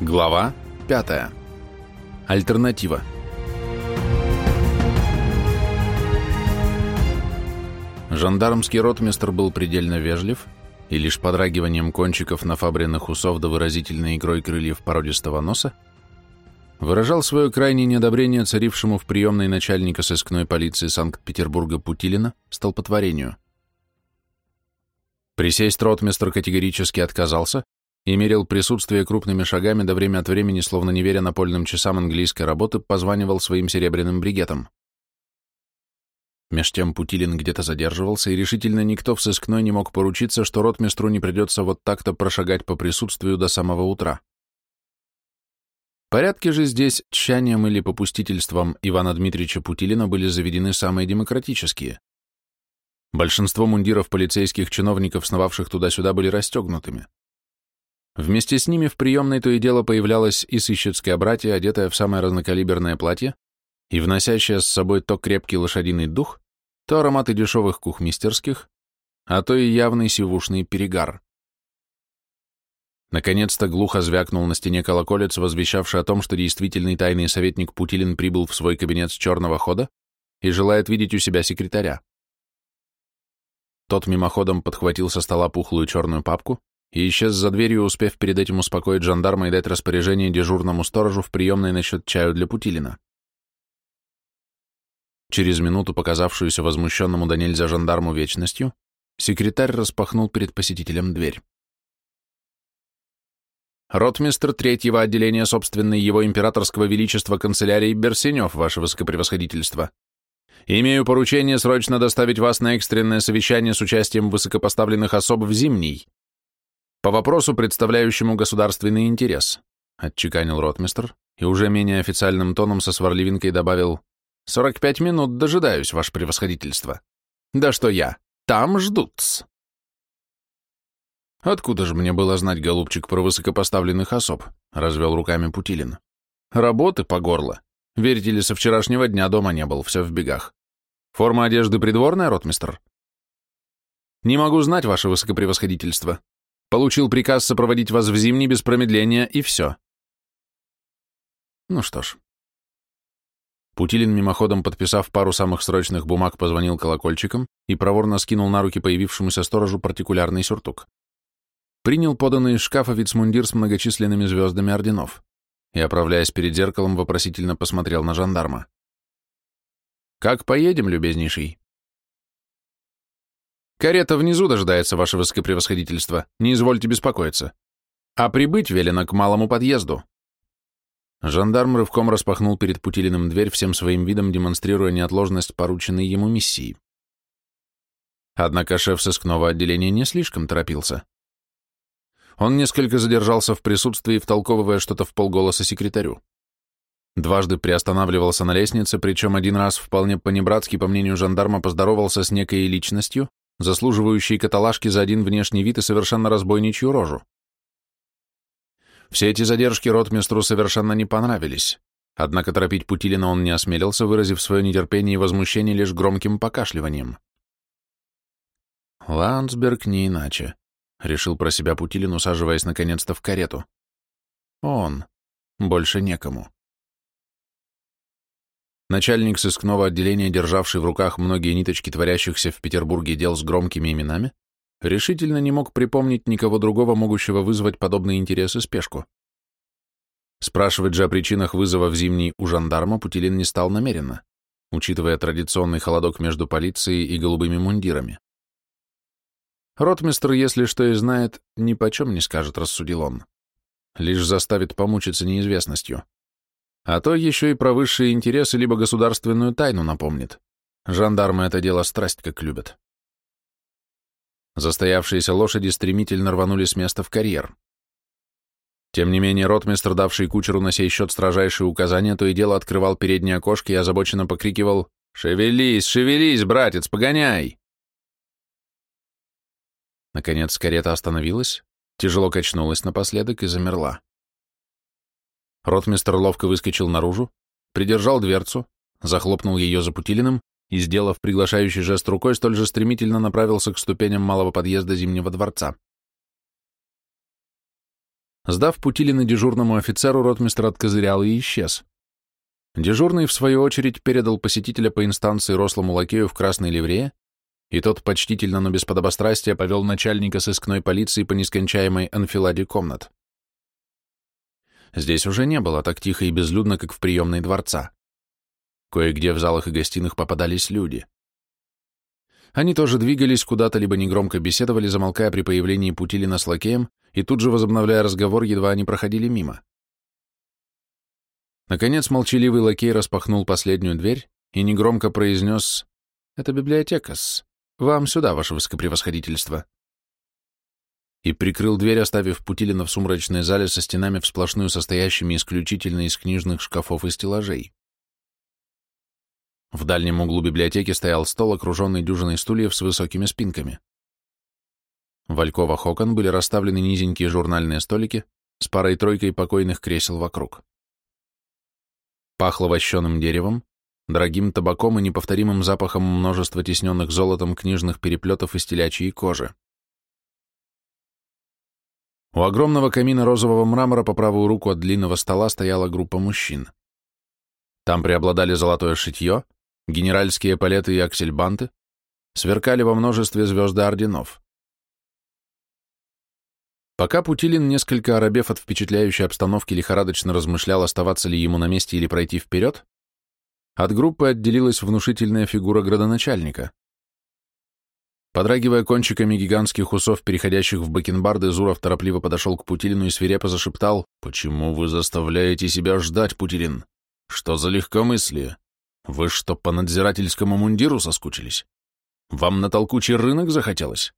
Глава 5. Альтернатива. Жандармский ротмистр был предельно вежлив, и лишь подрагиванием кончиков нафабренных усов до выразительной игрой крыльев породистого носа выражал свое крайнее неодобрение царившему в приемной начальника сыскной полиции Санкт-Петербурга Путилина столпотворению. Присесть ротмистр категорически отказался и мерил присутствие крупными шагами, до время от времени, словно не веря напольным часам английской работы, позванивал своим серебряным бригетом. Меж тем Путилин где-то задерживался, и решительно никто в сыскной не мог поручиться, что ротмистру не придется вот так-то прошагать по присутствию до самого утра. Порядки же здесь тщанием или попустительством Ивана Дмитриевича Путилина были заведены самые демократические. Большинство мундиров полицейских чиновников, сновавших туда-сюда, были расстегнутыми. Вместе с ними в приемной то и дело появлялась и сыщицкая братья, одетая в самое разнокалиберное платье и вносящая с собой то крепкий лошадиный дух, то ароматы дешевых кухмистерских, а то и явный сивушный перегар. Наконец-то глухо звякнул на стене колоколец, возвещавший о том, что действительный тайный советник Путилин прибыл в свой кабинет с черного хода и желает видеть у себя секретаря. Тот мимоходом подхватил со стола пухлую черную папку, и исчез за дверью, успев перед этим успокоить жандарма и дать распоряжение дежурному сторожу в приемной насчет чаю для Путилина. Через минуту, показавшуюся возмущенному до нельзя жандарму вечностью, секретарь распахнул перед посетителем дверь. «Ротмистр третьего отделения собственной его императорского величества канцелярии Берсенев, ваше высокопревосходительство. Имею поручение срочно доставить вас на экстренное совещание с участием высокопоставленных особ в Зимний, по вопросу, представляющему государственный интерес, отчеканил ротмистр и уже менее официальным тоном со сварливинкой добавил «Сорок пять минут дожидаюсь, ваше превосходительство». «Да что я, там ждут-с». «Откуда же мне было знать, голубчик, про высокопоставленных особ?» — развел руками Путилин. «Работы по горло. Верите ли, со вчерашнего дня дома не был, все в бегах. Форма одежды придворная, ротмистр?» «Не могу знать, ваше высокопревосходительство. Получил приказ сопроводить вас в зимний без промедления, и все. Ну что ж. Путилин, мимоходом подписав пару самых срочных бумаг, позвонил колокольчиком и проворно скинул на руки появившемуся сторожу партикулярный сюртук. Принял поданный из шкафа вицмундир с многочисленными звездами орденов и, оправляясь перед зеркалом, вопросительно посмотрел на жандарма. «Как поедем, любезнейший?» Карета внизу дожидается, ваше высокопревосходительство, не извольте беспокоиться. А прибыть велено к малому подъезду. Жандарм рывком распахнул перед Путилиным дверь, всем своим видом демонстрируя неотложность порученной ему миссии. Однако шеф сыскного отделения не слишком торопился. Он несколько задержался в присутствии, втолковывая что-то в полголоса секретарю. Дважды приостанавливался на лестнице, причем один раз вполне по-небратски, по мнению жандарма, поздоровался с некой личностью, заслуживающий каталажки за один внешний вид и совершенно разбойничью рожу. Все эти задержки ротмистру совершенно не понравились, однако торопить Путилина он не осмелился, выразив свое нетерпение и возмущение лишь громким покашливанием. «Ландсберг не иначе», — решил про себя Путилин, усаживаясь наконец-то в карету. «Он. Больше некому». Начальник сыскного отделения, державший в руках многие ниточки творящихся в Петербурге дел с громкими именами, решительно не мог припомнить никого другого, могущего вызвать подобный интерес и спешку. Спрашивать же о причинах вызова в зимний у жандарма Путилин не стал намеренно, учитывая традиционный холодок между полицией и голубыми мундирами. Ротмистр, если что и знает, ни почем не скажет, рассудил он. Лишь заставит помучиться неизвестностью. А то еще и про высшие интересы либо государственную тайну напомнит. Жандармы это дело страсть как любят. Застоявшиеся лошади стремительно рванули с места в карьер. Тем не менее, ротмистр, давший кучеру на сей счет строжайшие указания, то и дело открывал передние окошки и озабоченно покрикивал «Шевелись, шевелись, братец, погоняй!» Наконец карета остановилась, тяжело качнулась напоследок и замерла. Ротмистр ловко выскочил наружу, придержал дверцу, захлопнул ее за Путилиным и, сделав приглашающий жест рукой, столь же стремительно направился к ступеням малого подъезда Зимнего дворца. Сдав Путилина дежурному офицеру, ротмистр откозырял и исчез. Дежурный, в свою очередь, передал посетителя по инстанции рослому лакею в красной ливрее, и тот почтительно, но без подобострастия повел начальника сыскной полиции по нескончаемой анфиладе комнат. Здесь уже не было так тихо и безлюдно, как в приемной дворца. Кое-где в залах и гостиных попадались люди. Они тоже двигались куда-то, либо негромко беседовали, замолкая при появлении Путилина с лакеем, и тут же возобновляя разговор, едва они проходили мимо. Наконец молчаливый лакей распахнул последнюю дверь и негромко произнес «Это библиотека-с. Вам сюда, ваше высокопревосходительство». И прикрыл дверь, оставив Путилина в сумрачной зале со стенами всплошную состоящими исключительно из книжных шкафов и стеллажей. В дальнем углу библиотеки стоял стол, окруженный дюжиной стульев с высокими спинками. В альковах были расставлены низенькие журнальные столики с парой-тройкой покойных кресел вокруг. Пахло вощеным деревом, дорогим табаком и неповторимым запахом множества тесненных золотом книжных переплетов из телячьей кожи. У огромного камина розового мрамора по правую руку от длинного стола стояла группа мужчин. Там преобладали золотое шитье, генеральские палеты и аксельбанты, сверкали во множестве звезды орденов. Пока Путилин, несколько оробев от впечатляющей обстановки, лихорадочно размышлял, оставаться ли ему на месте или пройти вперед, от группы отделилась внушительная фигура градоначальника. Подрагивая кончиками гигантских усов, переходящих в бакенбарды, Зуров торопливо подошел к Путилину и свирепо зашептал «Почему вы заставляете себя ждать, Путилин? Что за легкомыслие? Вы что, по надзирательскому мундиру соскучились? Вам на толкучий рынок захотелось?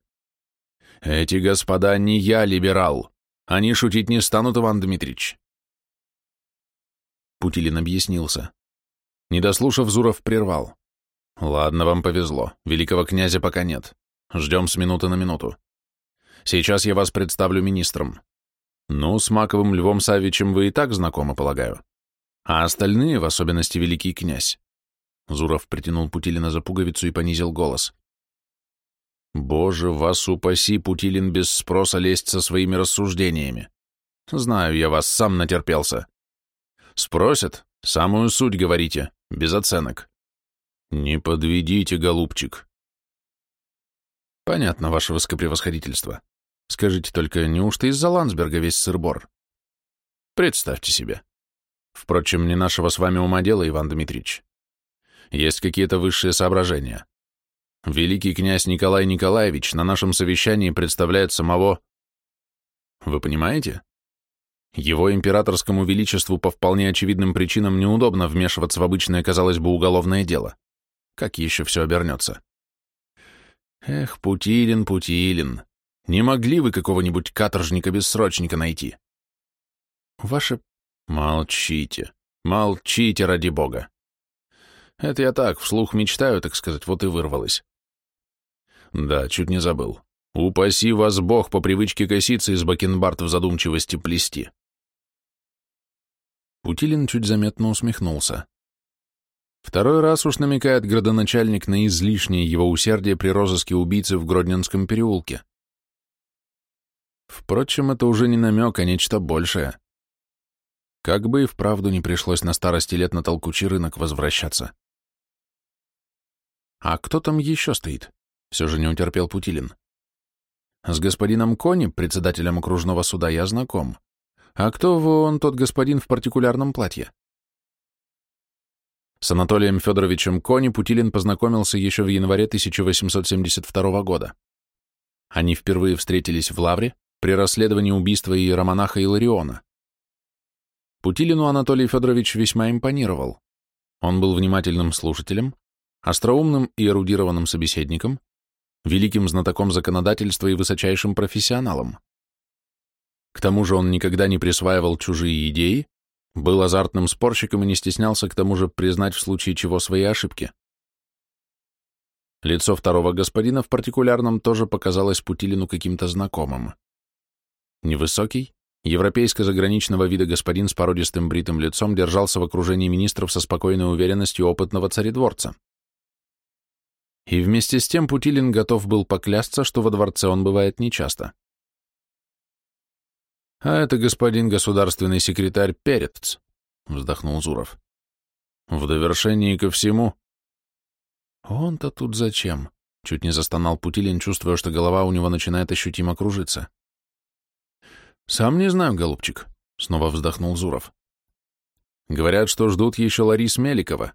Эти господа не я, либерал. Они шутить не станут, Иван Дмитрич. Путилин объяснился. Не дослушав, Зуров прервал. Ладно, вам повезло. Великого князя пока нет. Ждем с минуты на минуту. Сейчас я вас представлю министром. Ну, с Маковым Львом Савичем вы и так знакомы, полагаю. А остальные, в особенности великий князь, Зуров притянул Путилина за пуговицу и понизил голос. «Боже, вас упаси, Путилин, без спроса лезть со своими рассуждениями. Знаю, я вас сам натерпелся. Спросят, самую суть говорите, без оценок. Не подведите, голубчик». «Понятно, ваше высокопревосходительство. Скажите только, неужто из-за Ландсберга весь сырбор?» «Представьте себе. Впрочем, не нашего с вами ума дело, Иван Дмитриевич. Есть какие-то высшие соображения. Великий князь Николай Николаевич на нашем совещании представляет самого... Вы понимаете? Его императорскому величеству по вполне очевидным причинам неудобно вмешиваться в обычное, казалось бы, уголовное дело. Как еще все обернется? Эх, Путилин, Путилин, не могли вы какого-нибудь каторжника-бессрочника найти? Ваше... Молчите, молчите, ради бога. Это я так, вслух мечтаю, так сказать, вот и вырвалось. Да, чуть не забыл. Упаси вас Бог по привычке коситься из бакенбард в задумчивости плести. Путилин чуть заметно усмехнулся. Второй раз уж намекает градоначальник на излишнее его усердие при розыске убийцы в Гродненском переулке. Впрочем, это уже не намек, а нечто большее. Как бы и вправду не пришлось на старости лет на толкучий рынок возвращаться. А кто там еще стоит? Все же не утерпел Путилин. С господином Кони, председателем окружного суда, я знаком. А кто он тот господин в партикулярном платье? С Анатолием Федоровичем Кони Путилин познакомился еще в январе 1872 года. Они впервые встретились в Лавре при расследовании убийства иеромонаха Илариона. Путилину Анатолий Федорович весьма импонировал. Он был внимательным слушателем, остроумным и эрудированным собеседником, великим знатоком законодательства и высочайшим профессионалом. К тому же он никогда не присваивал чужие идеи, был азартным спорщиком и не стеснялся к тому же признать в случае чего свои ошибки. Лицо второго господина в партикулярном тоже показалось Путилину каким-то знакомым. Невысокий, европейско-заграничного вида господин с породистым бритым лицом держался в окружении министров со спокойной уверенностью опытного царедворца. И вместе с тем Путилин готов был поклясться, что во дворце он бывает нечасто. А это господин государственный секретарь Перец, вздохнул Зуров. В довершении ко всему... Он-то тут зачем? Чуть не застонал Путилин, чувствуя, что голова у него начинает ощутимо кружиться. Сам не знаю, голубчик, снова вздохнул Зуров. Говорят, что ждут еще Ларис Меликова.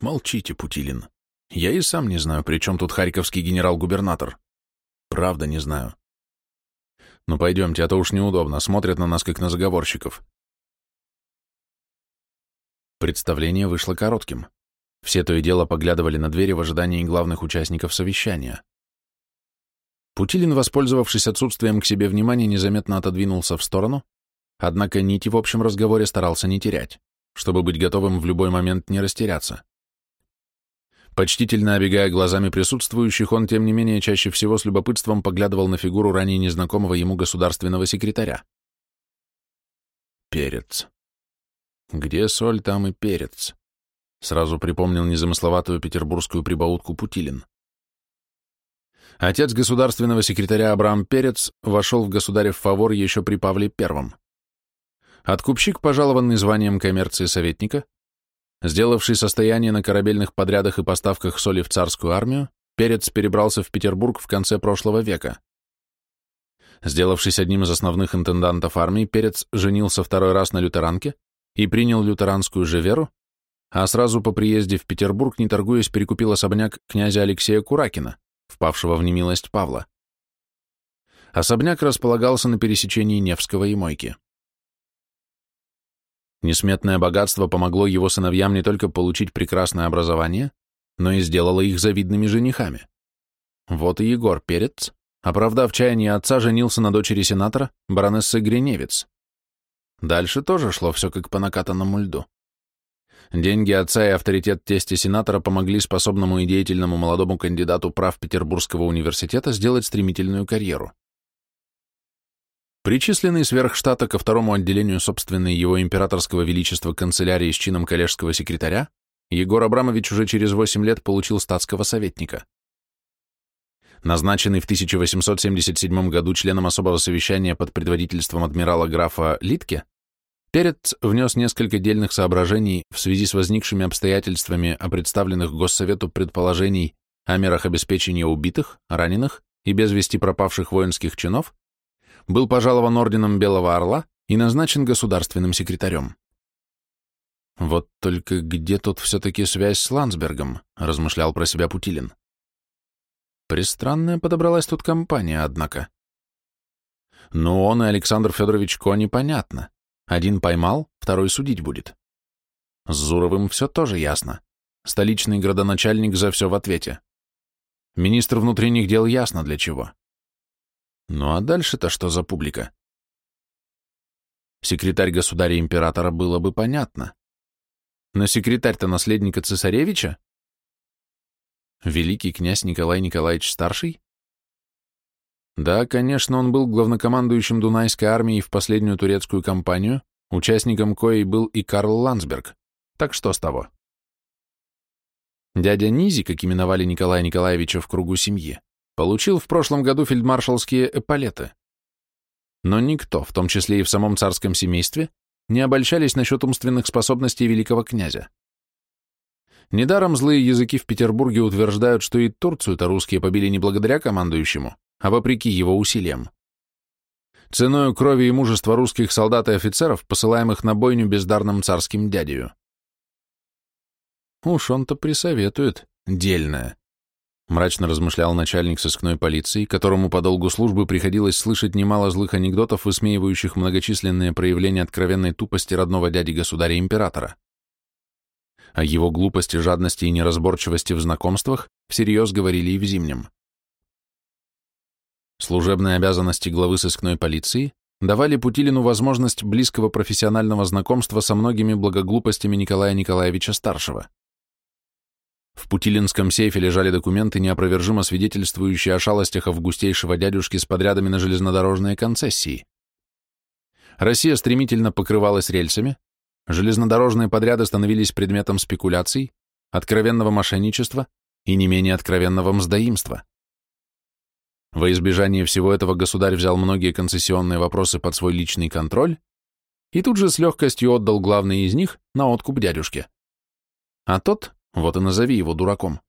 Молчите, Путилин. Я и сам не знаю, при чем тут харьковский генерал-губернатор. Правда не знаю. Ну пойдемте, а то уж неудобно, смотрят на нас, как на заговорщиков. Представление вышло коротким. Все то и дело поглядывали на двери в ожидании главных участников совещания. Путилин, воспользовавшись отсутствием к себе внимания, незаметно отодвинулся в сторону, однако нити в общем разговоре старался не терять, чтобы быть готовым в любой момент не растеряться. Почтительно обегая глазами присутствующих, он, тем не менее, чаще всего с любопытством поглядывал на фигуру ранее незнакомого ему государственного секретаря. Перец. Где соль, там и перец. Сразу припомнил незамысловатую петербургскую прибаутку Путилин. Отец государственного секретаря Абрам Перец вошел в государев фавор еще при Павле Первом. Откупщик, пожалованный званием коммерции советника, Сделавший состояние на корабельных подрядах и поставках соли в царскую армию, Перец перебрался в Петербург в конце прошлого века. Сделавшись одним из основных интендантов армии, Перец женился второй раз на лютеранке и принял лютеранскую же веру, а сразу по приезде в Петербург, не торгуясь, перекупил особняк князя Алексея Куракина, впавшего в немилость Павла. Особняк располагался на пересечении Невского и Мойки. Несметное богатство помогло его сыновьям не только получить прекрасное образование, но и сделало их завидными женихами. Вот и Егор Перец, оправдав чаяние отца, женился на дочери сенатора, баронессы Гриневец. Дальше тоже шло все как по накатанному льду. Деньги отца и авторитет тести сенатора помогли способному и деятельному молодому кандидату прав Петербургского университета сделать стремительную карьеру. Причисленный сверх штата ко второму отделению собственной его императорского величества канцелярии с чином коллежского секретаря, Егор Абрамович уже через 8 лет получил статского советника. Назначенный в 1877 году членом особого совещания под предводительством адмирала графа Литке, Перец внес несколько дельных соображений в связи с возникшими обстоятельствами о представленных Госсовету предположений о мерах обеспечения убитых, раненых и без вести пропавших воинских чинов, был пожалован орденом Белого Орла и назначен государственным секретарем. Вот только где тут все-таки связь с Ландсбергом, размышлял про себя Путилин. Пристранная подобралась тут компания, однако. Но он и Александр Федорович Ко непонятно. Один поймал, второй судить будет. С Зуровым все тоже ясно. Столичный градоначальник за все в ответе. Министр внутренних дел ясно для чего. Ну а дальше-то что за публика? Секретарь государя-императора было бы понятно. Но секретарь-то наследника цесаревича? Великий князь Николай Николаевич Старший? Да, конечно, он был главнокомандующим Дунайской армией в последнюю турецкую кампанию, участником коей был и Карл Ландсберг. Так что с того? Дядя Низи, как именовали Николая Николаевича в кругу семьи, Получил в прошлом году фельдмаршалские эполеты. Но никто, в том числе и в самом царском семействе, не обольщались насчет умственных способностей великого князя. Недаром злые языки в Петербурге утверждают, что и Турцию-то русские побили не благодаря командующему, а вопреки его усилиям. Ценою крови и мужества русских солдат и офицеров, посылаемых на бойню бездарным царским дядею. Уж он-то присоветует, дельное мрачно размышлял начальник сыскной полиции, которому по долгу службы приходилось слышать немало злых анекдотов, высмеивающих многочисленные проявления откровенной тупости родного дяди-государя-императора. О его глупости, жадности и неразборчивости в знакомствах всерьез говорили и в Зимнем. Служебные обязанности главы сыскной полиции давали Путилину возможность близкого профессионального знакомства со многими благоглупостями Николая Николаевича Старшего. В Путилинском сейфе лежали документы, неопровержимо свидетельствующие о шалостях августейшего дядюшки с подрядами на железнодорожные концессии. Россия стремительно покрывалась рельсами, железнодорожные подряды становились предметом спекуляций, откровенного мошенничества и не менее откровенного мздоимства. Во избежание всего этого государь взял многие концессионные вопросы под свой личный контроль и тут же с легкостью отдал главные из них на откуп дядюшке. А тот, вот и назови его дураком,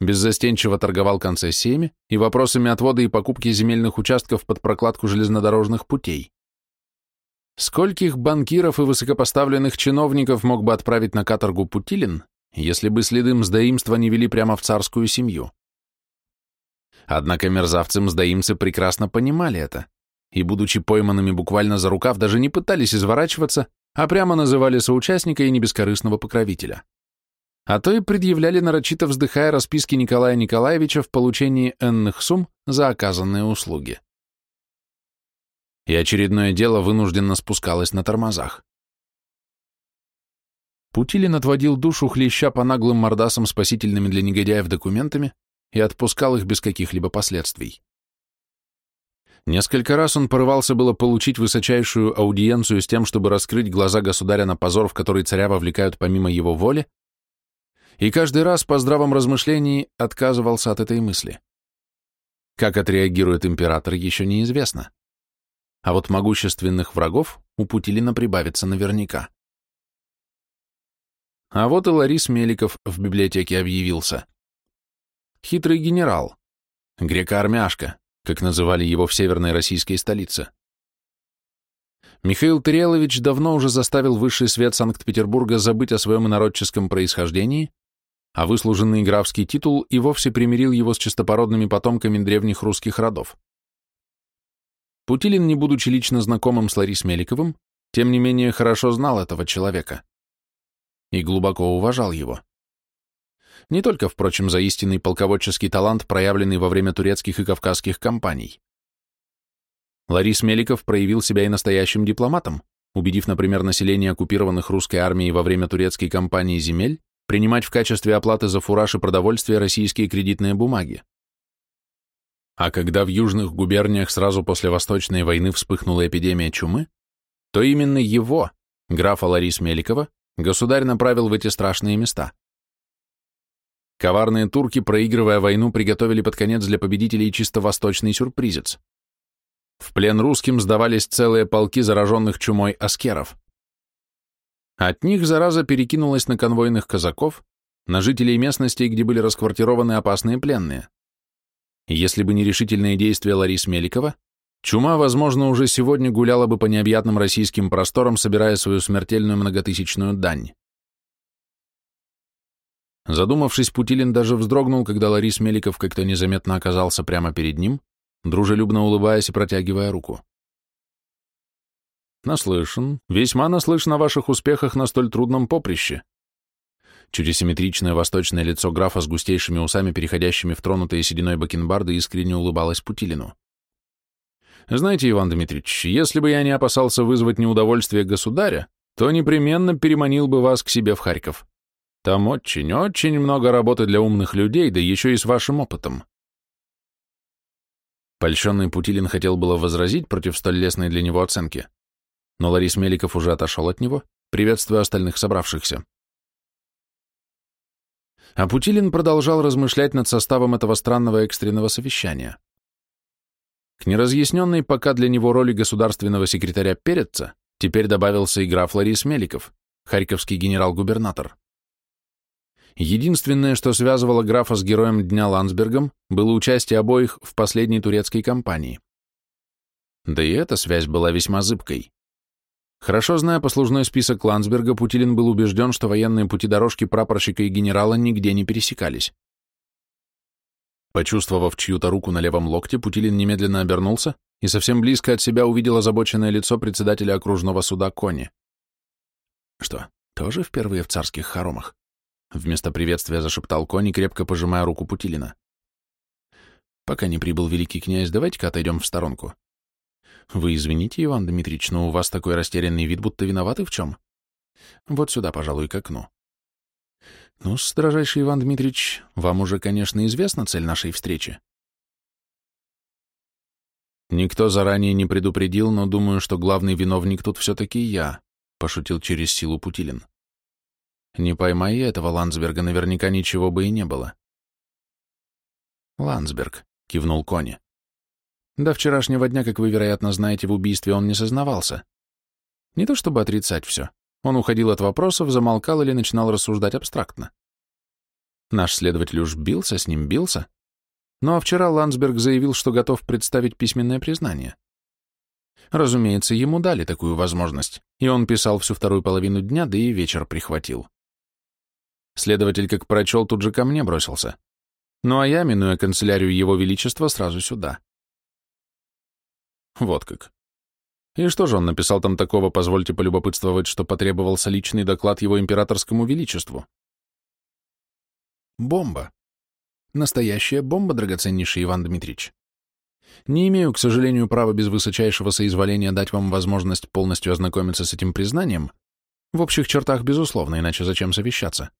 беззастенчиво торговал концессиями и вопросами отвода и покупки земельных участков под прокладку железнодорожных путей. Скольких банкиров и высокопоставленных чиновников мог бы отправить на каторгу Путилин, если бы следы мздоимства не вели прямо в царскую семью? Однако мерзавцы-мздоимцы прекрасно понимали это, и, будучи пойманными буквально за рукав, даже не пытались изворачиваться, а прямо называли соучастника и небескорыстного покровителя. А то и предъявляли нарочито вздыхая расписки Николая Николаевича в получении энных сумм за оказанные услуги. И очередное дело вынужденно спускалось на тормозах. Путилин отводил душу хлеща по наглым мордасам спасительными для негодяев документами, и отпускал их без каких-либо последствий. Несколько раз он порывался было получить высочайшую аудиенцию с тем, чтобы раскрыть глаза государя на позор, в который царя вовлекают помимо его воли, и каждый раз по здравом размышлении отказывался от этой мысли. Как отреагирует император, еще неизвестно. А вот могущественных врагов у Путилина прибавится наверняка. А вот и Ларис Меликов в библиотеке объявился. Хитрый генерал. Грека-армяшка, как называли его в северной российской столице. Михаил Тарелович давно уже заставил высший свет Санкт-Петербурга забыть о своем инородческом происхождении, а выслуженный графский титул и вовсе примирил его с чистопородными потомками древних русских родов. Путилин, не будучи лично знакомым с Ларис Меликовым, тем не менее хорошо знал этого человека и глубоко уважал его. Не только, впрочем, за истинный полководческий талант, проявленный во время турецких и кавказских кампаний. Ларис Меликов проявил себя и настоящим дипломатом, убедив, например, население оккупированных русской армией во время турецкой кампании земель принимать в качестве оплаты за фураж и продовольствие российские кредитные бумаги. А когда в южных губерниях сразу после Восточной войны вспыхнула эпидемия чумы, то именно его, графа Ларис Меликова, государь направил в эти страшные места. Коварные турки, проигрывая войну, приготовили под конец для победителей чисто восточный сюрпризец. В плен русским сдавались целые полки зараженных чумой аскеров. От них зараза перекинулась на конвойных казаков, на жителей местностей, где были расквартированы опасные пленные. Если бы не решительные действия Ларис Меликова, чума, возможно, уже сегодня гуляла бы по необъятным российским просторам, собирая свою смертельную многотысячную дань. Задумавшись, Путилин даже вздрогнул, когда Ларис Меликов как-то незаметно оказался прямо перед ним, дружелюбно улыбаясь и протягивая руку. «Наслышан, весьма наслышан о ваших успехах на столь трудном поприще». Чуть асимметричное восточное лицо графа с густейшими усами, переходящими в тронутые сединой бакенбарды, искренне улыбалось Путилину. «Знаете, Иван Дмитриевич, если бы я не опасался вызвать неудовольствие государя, то непременно переманил бы вас к себе в Харьков. Там очень-очень много работы для умных людей, да еще и с вашим опытом. Польщенный Путилин хотел было возразить против столь лестной для него оценки, но Ларис Меликов уже отошел от него, приветствуя остальных собравшихся. А Путилин продолжал размышлять над составом этого странного экстренного совещания. К неразъясненной пока для него роли государственного секретаря Переца теперь добавился и граф Ларис Меликов, харьковский генерал-губернатор. Единственное, что связывало графа с героем Дня Ландсбергом, было участие обоих в последней турецкой кампании. Да и эта связь была весьма зыбкой. Хорошо зная послужной список Ландсберга, Путилин был убежден, что военные пути дорожки прапорщика и генерала нигде не пересекались. Почувствовав чью-то руку на левом локте, Путилин немедленно обернулся и совсем близко от себя увидел озабоченное лицо председателя окружного суда Кони. Что, тоже впервые в царских хоромах? Вместо приветствия зашептал конь, крепко пожимая руку Путилина. Пока не прибыл великий князь, давайте-ка отойдем в сторонку. Вы извините, Иван Дмитриевич, но у вас такой растерянный вид, будто виноваты в чем? Вот сюда, пожалуй, к окну. Ну, дорожайший Иван Дмитриевич, вам уже, конечно, известна цель нашей встречи. Никто заранее не предупредил, но думаю, что главный виновник тут все-таки я, пошутил через силу Путилин. Не поймай этого Ландсберга, наверняка ничего бы и не было. Ландсберг, кивнул Кони. До вчерашнего дня, как вы, вероятно, знаете, в убийстве он не сознавался. Не то чтобы отрицать все. Он уходил от вопросов, замолкал или начинал рассуждать абстрактно. Наш следователь уж бился с ним, бился. Ну а вчера Ландсберг заявил, что готов представить письменное признание. Разумеется, ему дали такую возможность, и он писал всю вторую половину дня, да и вечер прихватил. Следователь, как прочел, тут же ко мне бросился. Ну а я, минуя канцелярию Его Величества, сразу сюда. Вот как. И что же он написал там такого, позвольте полюбопытствовать, что потребовался личный доклад его императорскому величеству? Бомба. Настоящая бомба, драгоценнейший Иван Дмитриевич. Не имею, к сожалению, права без высочайшего соизволения дать вам возможность полностью ознакомиться с этим признанием. В общих чертах, безусловно, иначе зачем совещаться?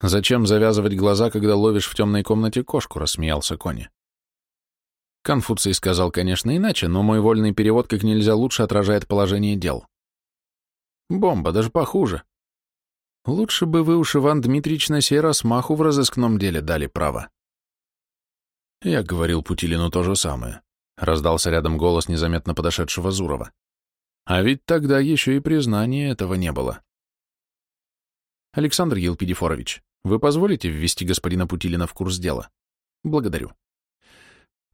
Зачем завязывать глаза, когда ловишь в темной комнате кошку, рассмеялся Кони. Конфуций сказал, конечно, иначе, но мой вольный перевод как нельзя лучше отражает положение дел. Бомба, даже похуже. Лучше бы вы уж, Иван Дмитриевич, на сей раз маху в разыскном деле дали право. Я говорил Путилину то же самое. Раздался рядом голос незаметно подошедшего Зурова. А ведь тогда еще и признания этого не было. Александр Елпидифорович, вы позволите ввести господина Путилина в курс дела? Благодарю.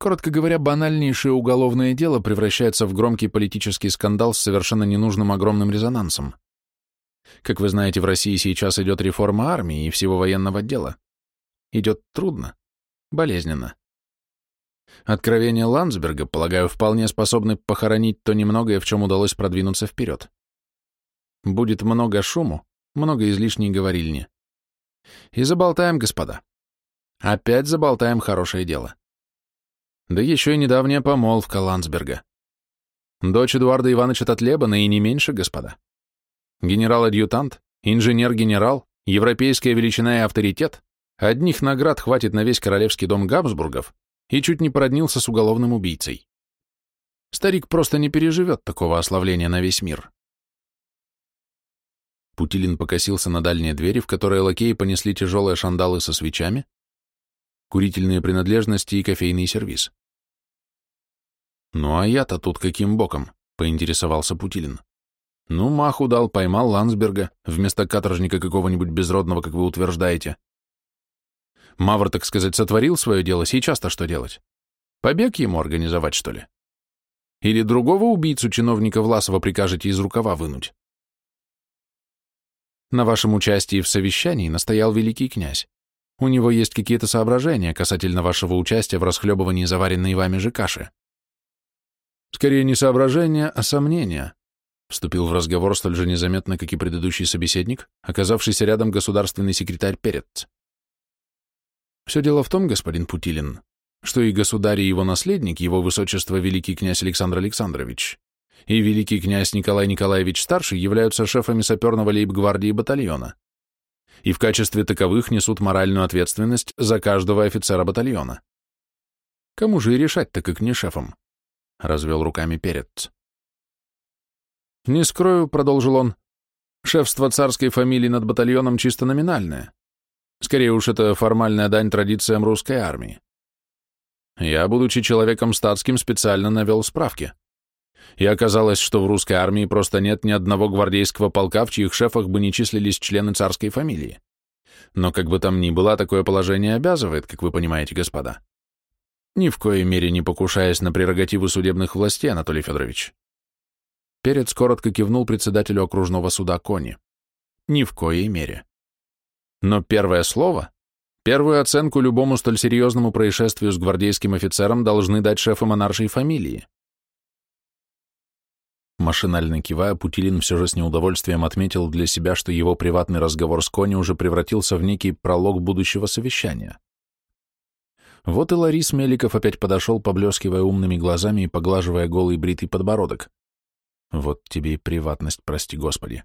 Коротко говоря, банальнейшее уголовное дело превращается в громкий политический скандал с совершенно ненужным огромным резонансом. Как вы знаете, в России сейчас идет реформа армии и всего военного дела. Идет трудно, болезненно. Откровения Ландсберга, полагаю, вполне способны похоронить то немногое, в чем удалось продвинуться вперед. Будет много шуму, много излишней говорильни. И заболтаем, господа. Опять заболтаем хорошее дело. Да еще и недавняя помолвка Ландсберга. Дочь Эдуарда Ивановича Татлебана и не меньше, господа. Генерал-адъютант, инженер-генерал, европейская величина и авторитет. Одних наград хватит на весь королевский дом Габсбургов и чуть не породнился с уголовным убийцей. Старик просто не переживет такого ославления на весь мир. Путилин покосился на дальние двери, в которые лакеи понесли тяжелые шандалы со свечами, курительные принадлежности и кофейный сервиз. «Ну а я-то тут каким боком?» — поинтересовался Путилин. Ну, маху дал, поймал Ландсберга, вместо каторжника какого-нибудь безродного, как вы утверждаете. Мавр, так сказать, сотворил свое дело, сейчас-то что делать? Побег ему организовать, что ли? Или другого убийцу чиновника Власова прикажете из рукава вынуть? На вашем участии в совещании настоял великий князь. У него есть какие-то соображения касательно вашего участия в расхлебывании заваренной вами же каши. Скорее не соображения, а сомнения, Вступил в разговор столь же незаметно, как и предыдущий собеседник, оказавшийся рядом государственный секретарь Перец. Все дело в том, господин Путилин, что и государь, и его наследник, его высочество великий князь Александр Александрович, и великий князь Николай Николаевич Старший являются шефами саперного лейб-гвардии батальона, и в качестве таковых несут моральную ответственность за каждого офицера батальона. Кому же и решать-то, как не шефом? Развел руками Перец. «Не скрою», — продолжил он, — «шефство царской фамилии над батальоном чисто номинальное. Скорее уж это формальная дань традициям русской армии. Я, будучи человеком статским, специально навел справки. И оказалось, что в русской армии просто нет ни одного гвардейского полка, в чьих шефах бы не числились члены царской фамилии. Но как бы там ни было, такое положение обязывает, как вы понимаете, господа. Ни в коей мере не покушаясь на прерогативы судебных властей, Анатолий Федорович. Перец коротко кивнул председателю окружного суда Кони. Ни в коей мере. Но первое слово, первую оценку любому столь серьезному происшествию с гвардейским офицером должны дать шефы монаршей фамилии. Машинально кивая, Путилин все же с неудовольствием отметил для себя, что его приватный разговор с Кони уже превратился в некий пролог будущего совещания. Вот и Ларис Меликов опять подошел, поблескивая умными глазами и поглаживая голый бритый подбородок. Вот тебе и приватность, прости господи.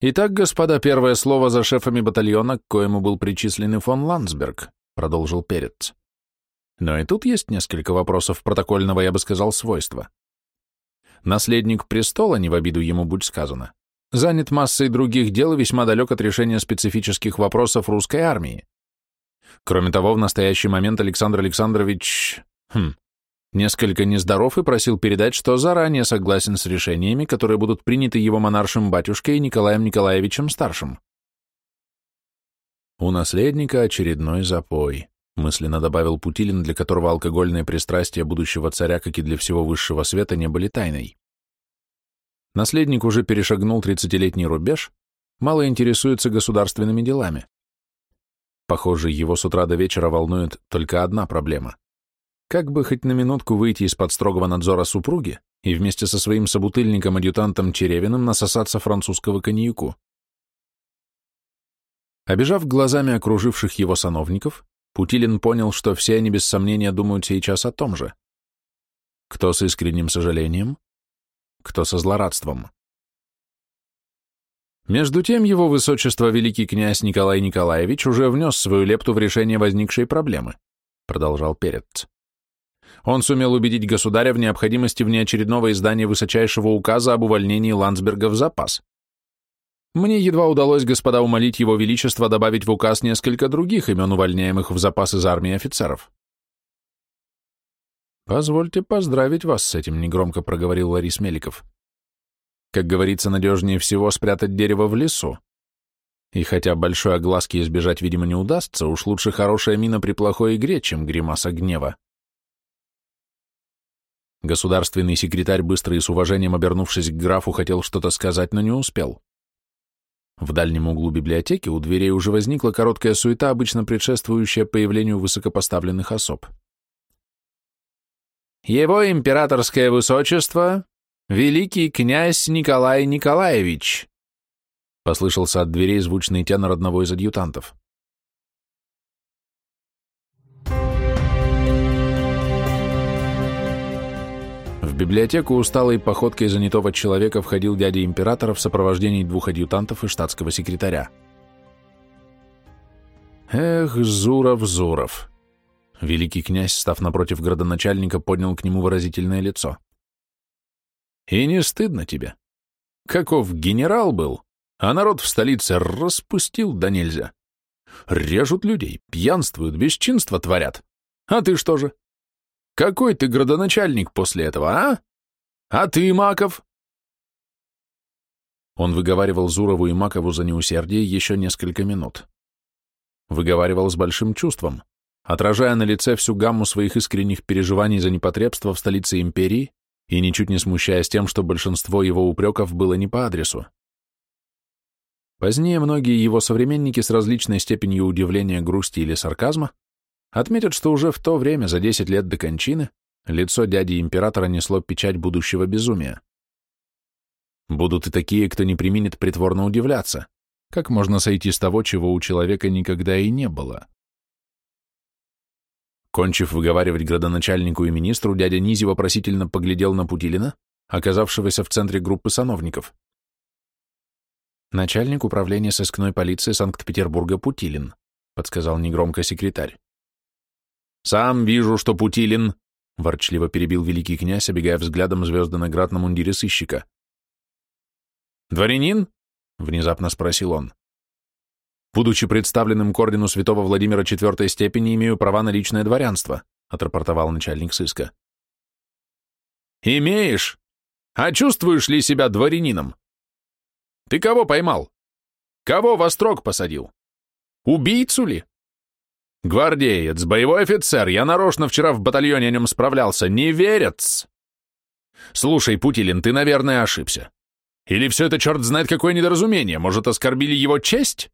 Итак, господа, первое слово за шефами батальона, к коему был причислен и фон Ландсберг, продолжил Перец. Но и тут есть несколько вопросов протокольного, я бы сказал, свойства. Наследник престола, не в обиду ему будь сказано, занят массой других дел и весьма далек от решения специфических вопросов русской армии. Кроме того, в настоящий момент Александр Александрович... Хм, Несколько нездоров и просил передать, что заранее согласен с решениями, которые будут приняты его монаршим батюшкой Николаем Николаевичем Старшим. У наследника очередной запой, мысленно добавил Путилин, для которого алкогольные пристрастия будущего царя, как и для всего высшего света, не были тайной. Наследник уже перешагнул тридцатилетний рубеж, мало интересуется государственными делами. Похоже, его с утра до вечера волнует только одна проблема как бы хоть на минутку выйти из-под строгого надзора супруги и вместе со своим собутыльником-адъютантом Черевиным насосаться французского коньяку. Обежав глазами окруживших его сановников, Путилин понял, что все они без сомнения думают сейчас о том же. Кто с искренним сожалением, кто со злорадством. Между тем его высочество великий князь Николай Николаевич уже внес свою лепту в решение возникшей проблемы, продолжал Перец он сумел убедить государя в необходимости внеочередного издания высочайшего указа об увольнении Ландсберга в запас. Мне едва удалось, господа, умолить его величество добавить в указ несколько других имен увольняемых в запас из армии офицеров. «Позвольте поздравить вас с этим», — негромко проговорил Ларис Меликов. «Как говорится, надежнее всего спрятать дерево в лесу. И хотя большой огласки избежать, видимо, не удастся, уж лучше хорошая мина при плохой игре, чем гримаса гнева». Государственный секретарь, быстро и с уважением обернувшись к графу, хотел что-то сказать, но не успел. В дальнем углу библиотеки у дверей уже возникла короткая суета, обычно предшествующая появлению высокопоставленных особ. «Его императорское высочество, великий князь Николай Николаевич!» послышался от дверей звучный тенор одного из адъютантов. Библиотеку усталой походкой занятого человека входил дядя императора в сопровождении двух адъютантов и штатского секретаря. Эх, Зуров, Зуров. Великий князь, став напротив градоначальника, поднял к нему выразительное лицо. И не стыдно тебе? Каков генерал был, а народ в столице распустил да нельзя. Режут людей, пьянствуют, бесчинство творят. А ты что же? Какой ты градоначальник после этого, а? А ты, Маков?» Он выговаривал Зурову и Макову за неусердие еще несколько минут. Выговаривал с большим чувством, отражая на лице всю гамму своих искренних переживаний за непотребство в столице империи и ничуть не смущаясь тем, что большинство его упреков было не по адресу. Позднее многие его современники с различной степенью удивления, грусти или сарказма Отметят, что уже в то время, за 10 лет до кончины, лицо дяди императора несло печать будущего безумия. Будут и такие, кто не применит притворно удивляться. Как можно сойти с того, чего у человека никогда и не было? Кончив выговаривать градоначальнику и министру, дядя Низи вопросительно поглядел на Путилина, оказавшегося в центре группы сановников. «Начальник управления сыскной полиции Санкт-Петербурга Путилин», подсказал негромко секретарь. «Сам вижу, что Путилин», — ворчливо перебил великий князь, обегая взглядом звезды наград на мундире сыщика. «Дворянин?» — внезапно спросил он. «Будучи представленным к ордену святого Владимира четвертой степени, имею права на личное дворянство», — отрапортовал начальник сыска. «Имеешь? А чувствуешь ли себя дворянином? Ты кого поймал? Кого во строк посадил? Убийцу ли?» Гвардеец, боевой офицер, я нарочно вчера в батальоне о нем справлялся. Не верец! Слушай, Путилин, ты, наверное, ошибся. Или все это черт знает какое недоразумение? Может, оскорбили его честь?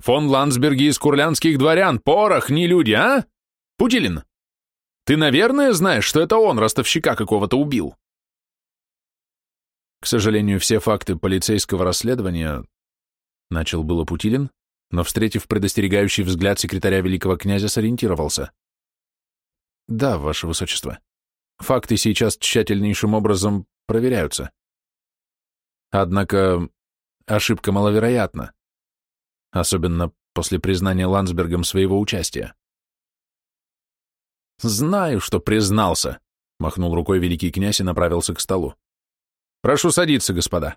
Фон Ландсберги из курлянских дворян, порох, не люди, а? Путилин, ты, наверное, знаешь, что это он ростовщика какого-то убил? К сожалению, все факты полицейского расследования... Начал было Путилин, но, встретив предостерегающий взгляд секретаря великого князя, сориентировался. «Да, ваше высочество. Факты сейчас тщательнейшим образом проверяются. Однако ошибка маловероятна, особенно после признания Ландсбергом своего участия». «Знаю, что признался», — махнул рукой великий князь и направился к столу. «Прошу садиться, господа.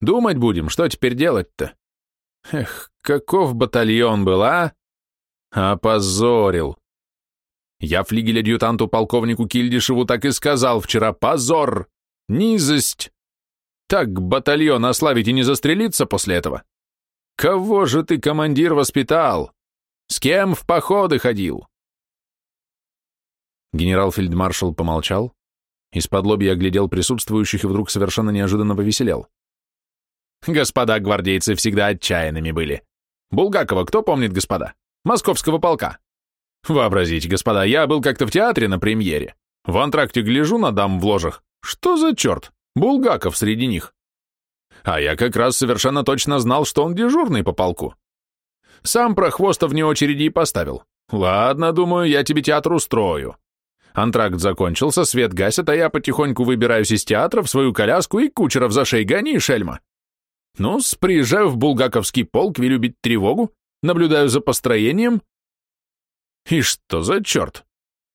Думать будем, что теперь делать-то?» Эх, каков батальон был, а? Опозорил. Я флигель-адъютанту полковнику Кильдишеву так и сказал вчера. Позор! Низость! Так батальон ославить и не застрелиться после этого? Кого же ты, командир, воспитал? С кем в походы ходил? Генерал-фельдмаршал помолчал, из-под лобья оглядел присутствующих и вдруг совершенно неожиданно повеселел. Господа гвардейцы всегда отчаянными были. Булгакова кто помнит, господа? Московского полка. Вообразите, господа, я был как-то в театре на премьере. В антракте гляжу на дам в ложах. Что за черт? Булгаков среди них. А я как раз совершенно точно знал, что он дежурный по полку. Сам прохвоста вне очереди и поставил. Ладно, думаю, я тебе театр устрою. Антракт закончился, свет гасит, а я потихоньку выбираюсь из театра в свою коляску и кучеров за шей гони, шельма. Ну приезжаю в булгаковский полк, велю бить тревогу, наблюдаю за построением. И что за черт?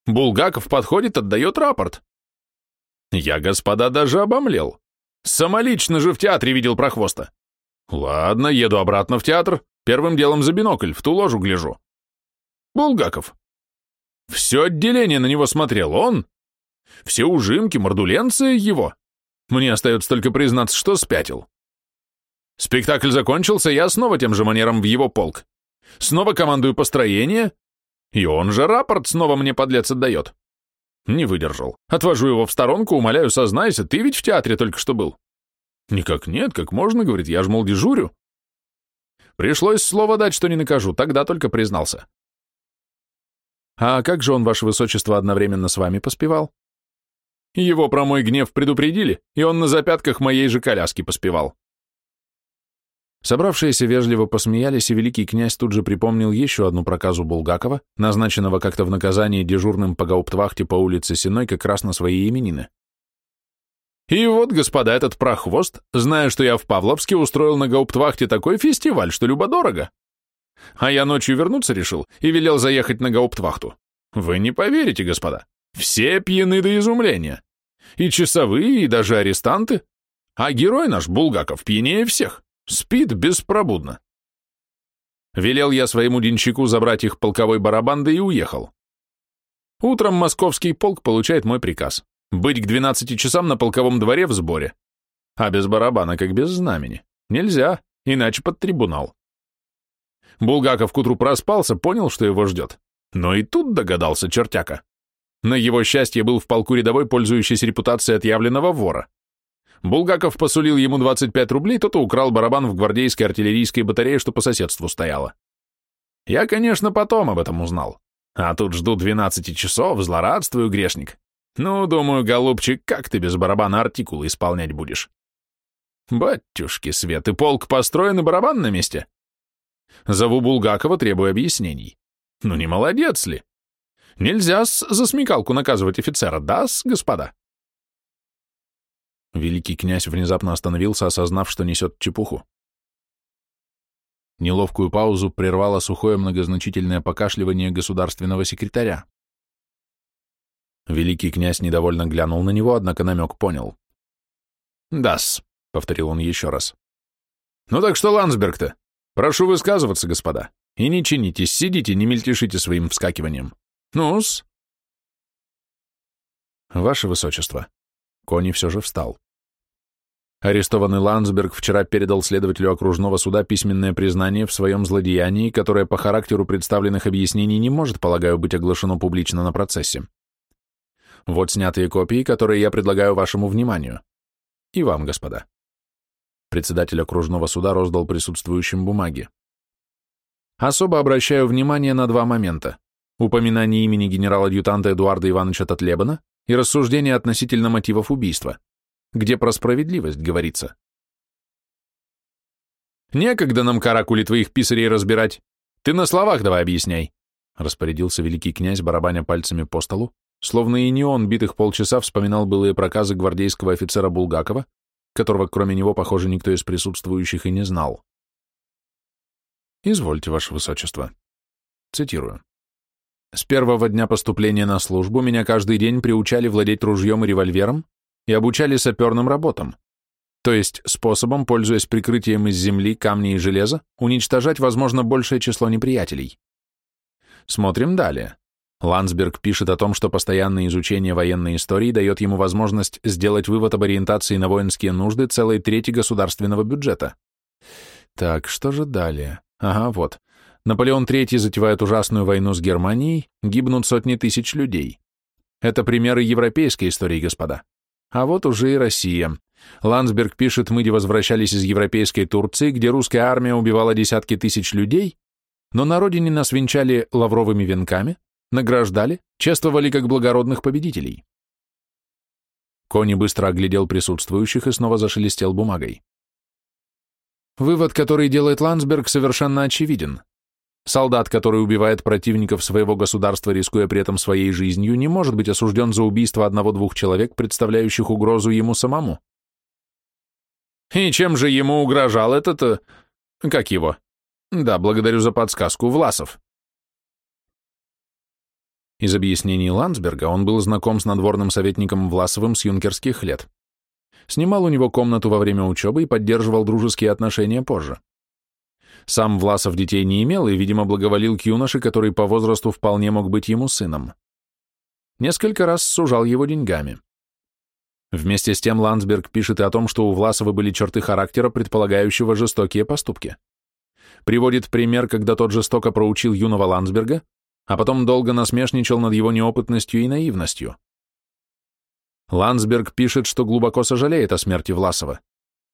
Булгаков подходит, отдает рапорт. Я, господа, даже обомлел. Самолично же в театре видел прохвоста. Ладно, еду обратно в театр, первым делом за бинокль, в ту ложу гляжу. Булгаков. Все отделение на него смотрел он. Все ужимки, мордуленции его. Мне остается только признаться, что спятил. Спектакль закончился, я снова тем же манером в его полк. Снова командую построение, и он же рапорт снова мне подлец отдает. Не выдержал. Отвожу его в сторонку, умоляю, сознайся, ты ведь в театре только что был. Никак нет, как можно, говорит, я ж, мол, дежурю. Пришлось слово дать, что не накажу, тогда только признался. А как же он, ваше высочество, одновременно с вами поспевал? Его про мой гнев предупредили, и он на запятках моей же коляски поспевал. Собравшиеся вежливо посмеялись, и великий князь тут же припомнил еще одну проказу Булгакова, назначенного как-то в наказании дежурным по гауптвахте по улице Синой как раз на свои именины. И вот, господа, этот прохвост, зная, что я в Павловске, устроил на гауптвахте такой фестиваль, что любо-дорого. А я ночью вернуться решил и велел заехать на гауптвахту. Вы не поверите, господа. Все пьяны до изумления. И часовые, и даже арестанты. А герой наш, Булгаков, пьянее всех. Спит беспробудно. Велел я своему денщику забрать их полковой барабан, да и уехал. Утром московский полк получает мой приказ. Быть к 12 часам на полковом дворе в сборе. А без барабана, как без знамени. Нельзя, иначе под трибунал. Булгаков к утру проспался, понял, что его ждет. Но и тут догадался чертяка. На его счастье был в полку рядовой, пользующийся репутацией отъявленного вора. Булгаков посулил ему 25 рублей, тот украл барабан в гвардейской артиллерийской батарее, что по соседству стояла. Я, конечно, потом об этом узнал. А тут жду 12 часов, злорадствую, грешник. Ну, думаю, голубчик, как ты без барабана артикулы исполнять будешь? Батюшки свет, и полк построен, и барабан на месте. Зову Булгакова, требую объяснений. Ну не молодец ли? Нельзя за смекалку наказывать офицера, да господа? Великий князь внезапно остановился, осознав, что несет чепуху. Неловкую паузу прервало сухое многозначительное покашливание государственного секретаря. Великий князь недовольно глянул на него, однако намек понял. «Да-с», — повторил он еще раз. «Ну так что Ландсберг-то? Прошу высказываться, господа. И не чинитесь, сидите, не мельтешите своим вскакиванием. Ну-с». «Ваше высочество». Кони все же встал. Арестованный Ландсберг вчера передал следователю окружного суда письменное признание в своем злодеянии, которое по характеру представленных объяснений не может, полагаю, быть оглашено публично на процессе. Вот снятые копии, которые я предлагаю вашему вниманию. И вам, господа. Председатель окружного суда роздал присутствующим бумаги. Особо обращаю внимание на два момента. Упоминание имени генерала-адъютанта Эдуарда Ивановича Татлебана и рассуждение относительно мотивов убийства где про справедливость говорится. «Некогда нам каракули твоих писарей разбирать. Ты на словах давай объясняй», — распорядился великий князь, барабаня пальцами по столу, словно и не он битых полчаса вспоминал былые проказы гвардейского офицера Булгакова, которого кроме него, похоже, никто из присутствующих и не знал. «Извольте, ваше высочество». Цитирую. «С первого дня поступления на службу меня каждый день приучали владеть ружьем и револьвером, и обучали саперным работам, то есть способом, пользуясь прикрытием из земли, камней и железа, уничтожать, возможно, большее число неприятелей. Смотрим далее. Ландсберг пишет о том, что постоянное изучение военной истории дает ему возможность сделать вывод об ориентации на воинские нужды целой трети государственного бюджета. Так, что же далее? Ага, вот. Наполеон III затевает ужасную войну с Германией, гибнут сотни тысяч людей. Это примеры европейской истории, господа. А вот уже и Россия. Ландсберг пишет, мы возвращались из европейской Турции, где русская армия убивала десятки тысяч людей, но на родине нас венчали лавровыми венками, награждали, чествовали как благородных победителей. Кони быстро оглядел присутствующих и снова зашелестел бумагой. Вывод, который делает Ландсберг, совершенно очевиден. Солдат, который убивает противников своего государства, рискуя при этом своей жизнью, не может быть осужден за убийство одного-двух человек, представляющих угрозу ему самому. И чем же ему угрожал этот... Э, как его? Да, благодарю за подсказку, Власов. Из объяснений Ландсберга он был знаком с надворным советником Власовым с юнкерских лет. Снимал у него комнату во время учебы и поддерживал дружеские отношения позже. Сам Власов детей не имел и, видимо, благоволил к юноше, который по возрасту вполне мог быть ему сыном. Несколько раз сужал его деньгами. Вместе с тем Ландсберг пишет и о том, что у Власова были черты характера, предполагающего жестокие поступки. Приводит пример, когда тот жестоко проучил юного Ландсберга, а потом долго насмешничал над его неопытностью и наивностью. Ландсберг пишет, что глубоко сожалеет о смерти Власова.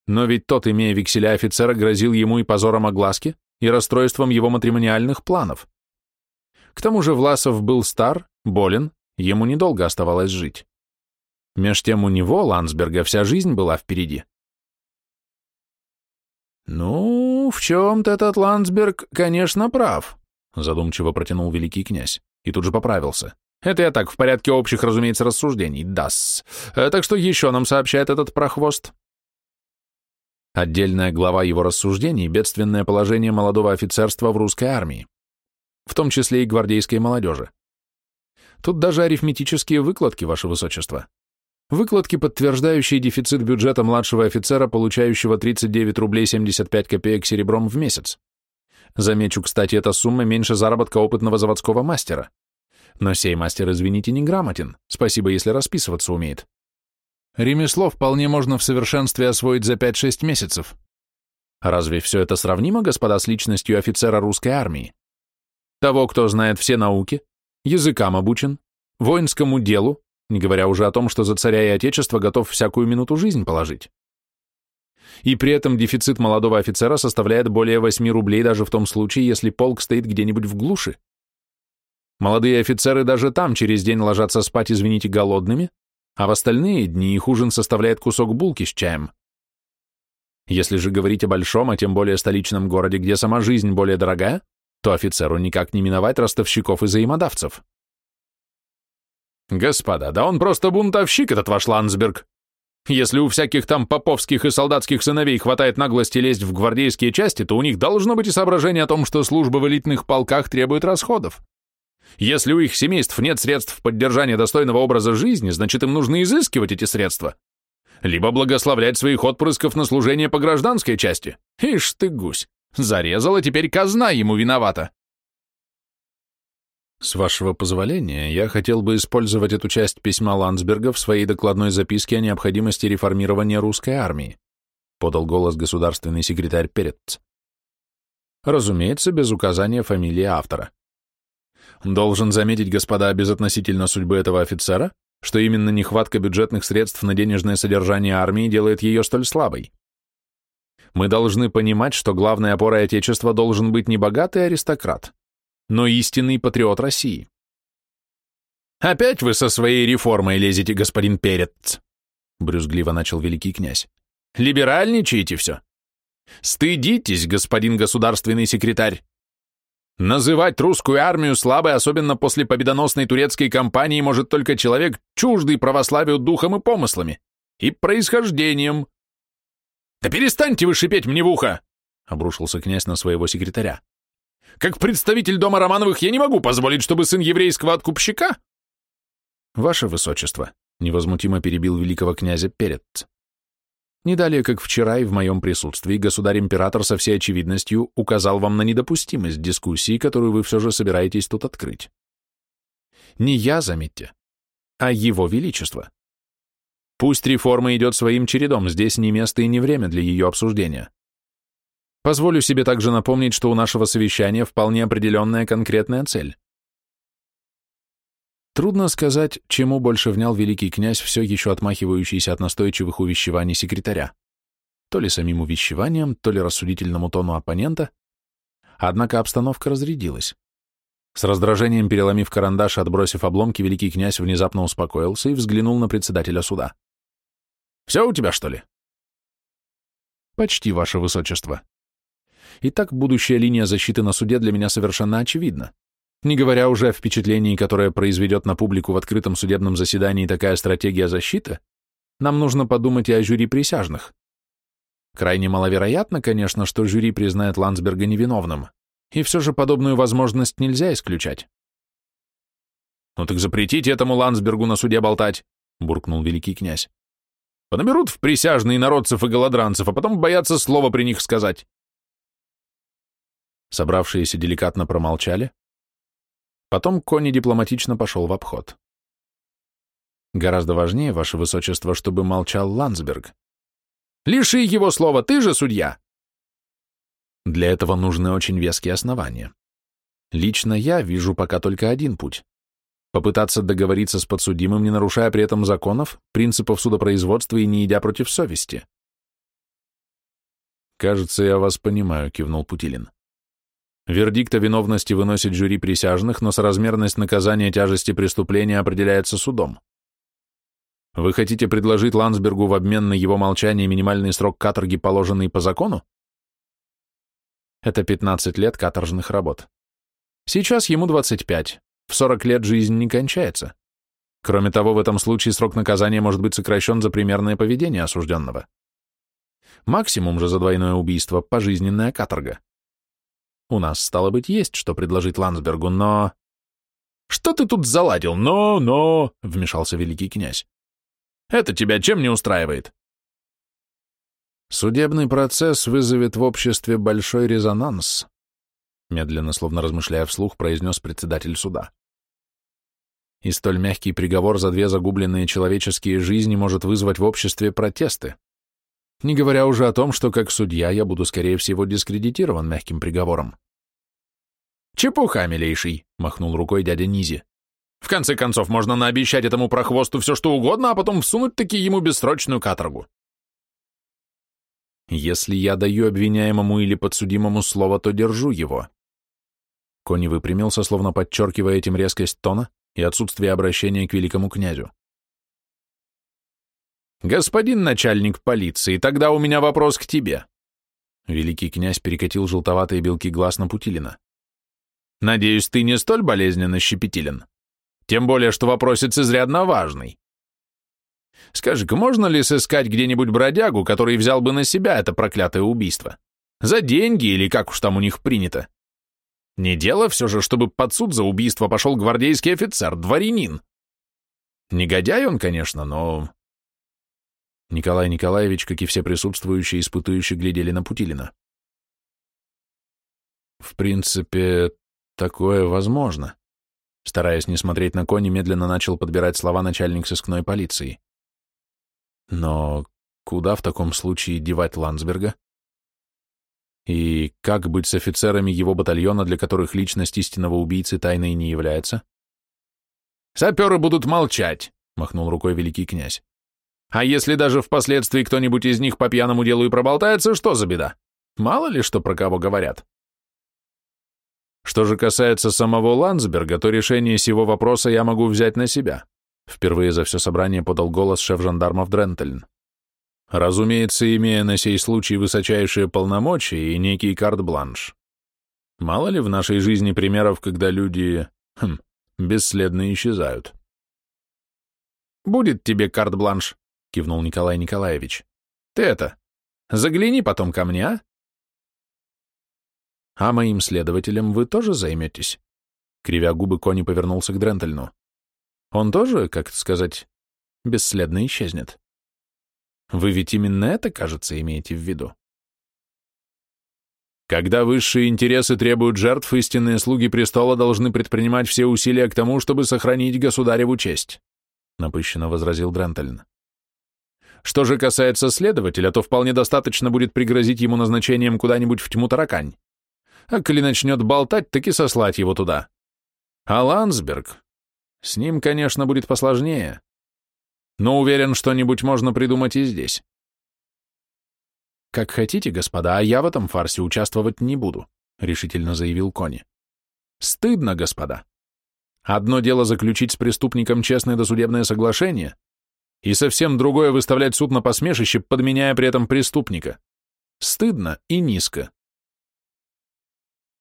Но ведь тот, имея векселя офицера, грозил ему и позором огласки, и расстройством его матримониальных планов. К тому же Власов был стар, болен, ему недолго оставалось жить. Меж тем у него, Ландсберга, вся жизнь была впереди. «Ну, в чем-то этот Ландсберг, конечно, прав», задумчиво протянул великий князь и тут же поправился. «Это я так, в порядке общих, разумеется, рассуждений, дас. Э, так что еще нам сообщает этот прохвост?» Отдельная глава его рассуждений – бедственное положение молодого офицерства в русской армии, в том числе и гвардейской молодежи. Тут даже арифметические выкладки, ваше высочество. Выкладки, подтверждающие дефицит бюджета младшего офицера, получающего 39 рублей 75 копеек серебром в месяц. Замечу, кстати, эта сумма меньше заработка опытного заводского мастера. Но сей мастер, извините, не грамотен, спасибо, если расписываться умеет. Ремесло вполне можно в совершенстве освоить за 5-6 месяцев. Разве все это сравнимо, господа, с личностью офицера русской армии? Того, кто знает все науки, языкам обучен, воинскому делу, не говоря уже о том, что за царя и отечество готов всякую минуту жизнь положить. И при этом дефицит молодого офицера составляет более 8 рублей даже в том случае, если полк стоит где-нибудь в глуши. Молодые офицеры даже там через день ложатся спать, извините, голодными, а в остальные дни их ужин составляет кусок булки с чаем. Если же говорить о большом, а тем более столичном городе, где сама жизнь более дорогая, то офицеру никак не миновать ростовщиков и взаимодавцев. Господа, да он просто бунтовщик, этот ваш Ландсберг. Если у всяких там поповских и солдатских сыновей хватает наглости лезть в гвардейские части, то у них должно быть и соображение о том, что служба в элитных полках требует расходов. Если у их семейств нет средств поддержания достойного образа жизни, значит им нужно изыскивать эти средства. Либо благословлять своих отпрысков на служение по гражданской части. Ишь ты, гусь, зарезала, теперь казна ему виновата. С вашего позволения, я хотел бы использовать эту часть письма Ландсберга в своей докладной записке о необходимости реформирования русской армии, подал голос государственный секретарь Перец. Разумеется, без указания фамилии автора. Должен заметить, господа, безотносительно судьбы этого офицера, что именно нехватка бюджетных средств на денежное содержание армии делает ее столь слабой. Мы должны понимать, что главной опорой Отечества должен быть не богатый аристократ, но истинный патриот России. «Опять вы со своей реформой лезете, господин Перец!» — брюзгливо начал великий князь. «Либеральничаете все? Стыдитесь, господин государственный секретарь! Называть русскую армию слабой, особенно после победоносной турецкой кампании, может только человек, чуждый православию духом и помыслами, и происхождением. «Да перестаньте вы шипеть мне в ухо!» — обрушился князь на своего секретаря. Как представитель дома Романовых я не могу позволить, чтобы сын еврейского откупщика...» «Ваше Высочество», — невозмутимо перебил великого князя Перец. «Не далее, как вчера и в моем присутствии, государь-император со всей очевидностью указал вам на недопустимость дискуссии, которую вы все же собираетесь тут открыть. Не я, заметьте, а его величество. Пусть реформа идет своим чередом, здесь не место и не время для ее обсуждения. Позволю себе также напомнить, что у нашего совещания вполне определенная конкретная цель. Трудно сказать, чему больше внял великий князь, все еще отмахивающийся от настойчивых увещеваний секретаря. То ли самим увещеванием, то ли рассудительному тону оппонента. Однако обстановка разрядилась. С раздражением переломив карандаш и отбросив обломки, великий князь внезапно успокоился и взглянул на председателя суда. «Все у тебя, что ли?» «Почти, ваше высочество», и так будущая линия защиты на суде для меня совершенно очевидна. Не говоря уже о впечатлении, которое произведет на публику в открытом судебном заседании такая стратегия защиты, нам нужно подумать и о жюри присяжных. Крайне маловероятно, конечно, что жюри признает Ландсберга невиновным, и все же подобную возможность нельзя исключать. «Ну так запретите этому Ландсбергу на суде болтать», — буркнул великий князь. «Понаберут в присяжные народцев и голодранцев, а потом боятся слова при них сказать. Собравшиеся деликатно промолчали. Потом Кони дипломатично пошел в обход. Гораздо важнее, ваше высочество, чтобы молчал Ландсберг. Лиши его слова, ты же судья. Для этого нужны очень веские основания. Лично я вижу пока только один путь. Попытаться договориться с подсудимым, не нарушая при этом законов, принципов судопроизводства и не идя против совести. «Кажется, я вас понимаю», — кивнул Путилин. Вердикт о виновности выносит жюри присяжных, но соразмерность наказания тяжести преступления определяется судом. Вы хотите предложить Ландсбергу в обмен на его молчание минимальный срок каторги, положенный по закону? Это 15 лет каторжных работ. Сейчас ему 25. В 40 лет жизнь не кончается. Кроме того, в этом случае срок наказания может быть сокращен за примерное поведение осужденного. Максимум же за двойное убийство – пожизненная каторга. У нас, стало быть, есть что предложить Ландсбергу, но... «Что ты тут заладил? Но, но...» — вмешался великий князь. «Это тебя чем не устраивает?» «Судебный процесс вызовет в обществе большой резонанс», медленно, словно размышляя вслух, произнес председатель суда. И столь мягкий приговор за две загубленные человеческие жизни может вызвать в обществе протесты. Не говоря уже о том, что как судья я буду, скорее всего, дискредитирован мягким приговором. «Чепуха, милейший», — махнул рукой дядя Низи. «В конце концов, можно наобещать этому прохвосту все, что угодно, а потом всунуть таки ему бессрочную каторгу». «Если я даю обвиняемому или подсудимому слово, то держу его». Кони выпрямился, словно подчеркивая этим резкость тона и отсутствие обращения к великому князю. «Господин начальник полиции, тогда у меня вопрос к тебе». Великий князь перекатил желтоватые белки глаз на Путилина. «Надеюсь, ты не столь болезненно щепетилен? Тем более, что вопросец изрядно важный. Скажи-ка, можно ли сыскать где-нибудь бродягу, который взял бы на себя это проклятое убийство? За деньги или как уж там у них принято? Не дело все же, чтобы под суд за убийство пошел гвардейский офицер, дворянин. Негодяй он, конечно, но Николай Николаевич, как и все присутствующие, испытующие, глядели на Путилина. В принципе, такое возможно. Стараясь не смотреть на кони, медленно начал подбирать слова начальник сыскной полиции. Но куда в таком случае девать Ландсберга? И как быть с офицерами его батальона, для которых личность истинного убийцы тайной не является? «Саперы будут молчать», — махнул рукой великий князь. А если даже впоследствии кто-нибудь из них по пьяному делу и проболтается, что за беда? Мало ли что про кого говорят. Что же касается самого Ландсберга, то решение сего вопроса я могу взять на себя. Впервые за все собрание подал голос шеф жандармов Дрентельн. Разумеется, имея на сей случай высочайшие полномочия и некий карт-бланш. Мало ли в нашей жизни примеров, когда люди, хм, бесследно исчезают. «Будет тебе карт-бланш», — кивнул Николай Николаевич. «Ты это, загляни потом ко мне, а?» «А моим следователем вы тоже займетесь?» Кривя губы, Кони повернулся к Дрентельну. «Он тоже, как сказать, бесследно исчезнет. Вы ведь именно это, кажется, имеете в виду?» Когда высшие интересы требуют жертв, истинные слуги престола должны предпринимать все усилия к тому, чтобы сохранить государеву честь», — напыщенно возразил Дрентельн. «Что же касается следователя, то вполне достаточно будет пригрозить ему назначением куда-нибудь в тьму таракань. А коли начнет болтать, так и сослать его туда. А Ландсберг? С ним, конечно, будет посложнее. Но уверен, что-нибудь можно придумать и здесь. «Как хотите, господа, а я в этом фарсе участвовать не буду», — решительно заявил Кони. «Стыдно, господа. Одно дело заключить с преступником честное досудебное соглашение, и совсем другое выставлять суд на посмешище, подменяя при этом преступника. Стыдно и низко».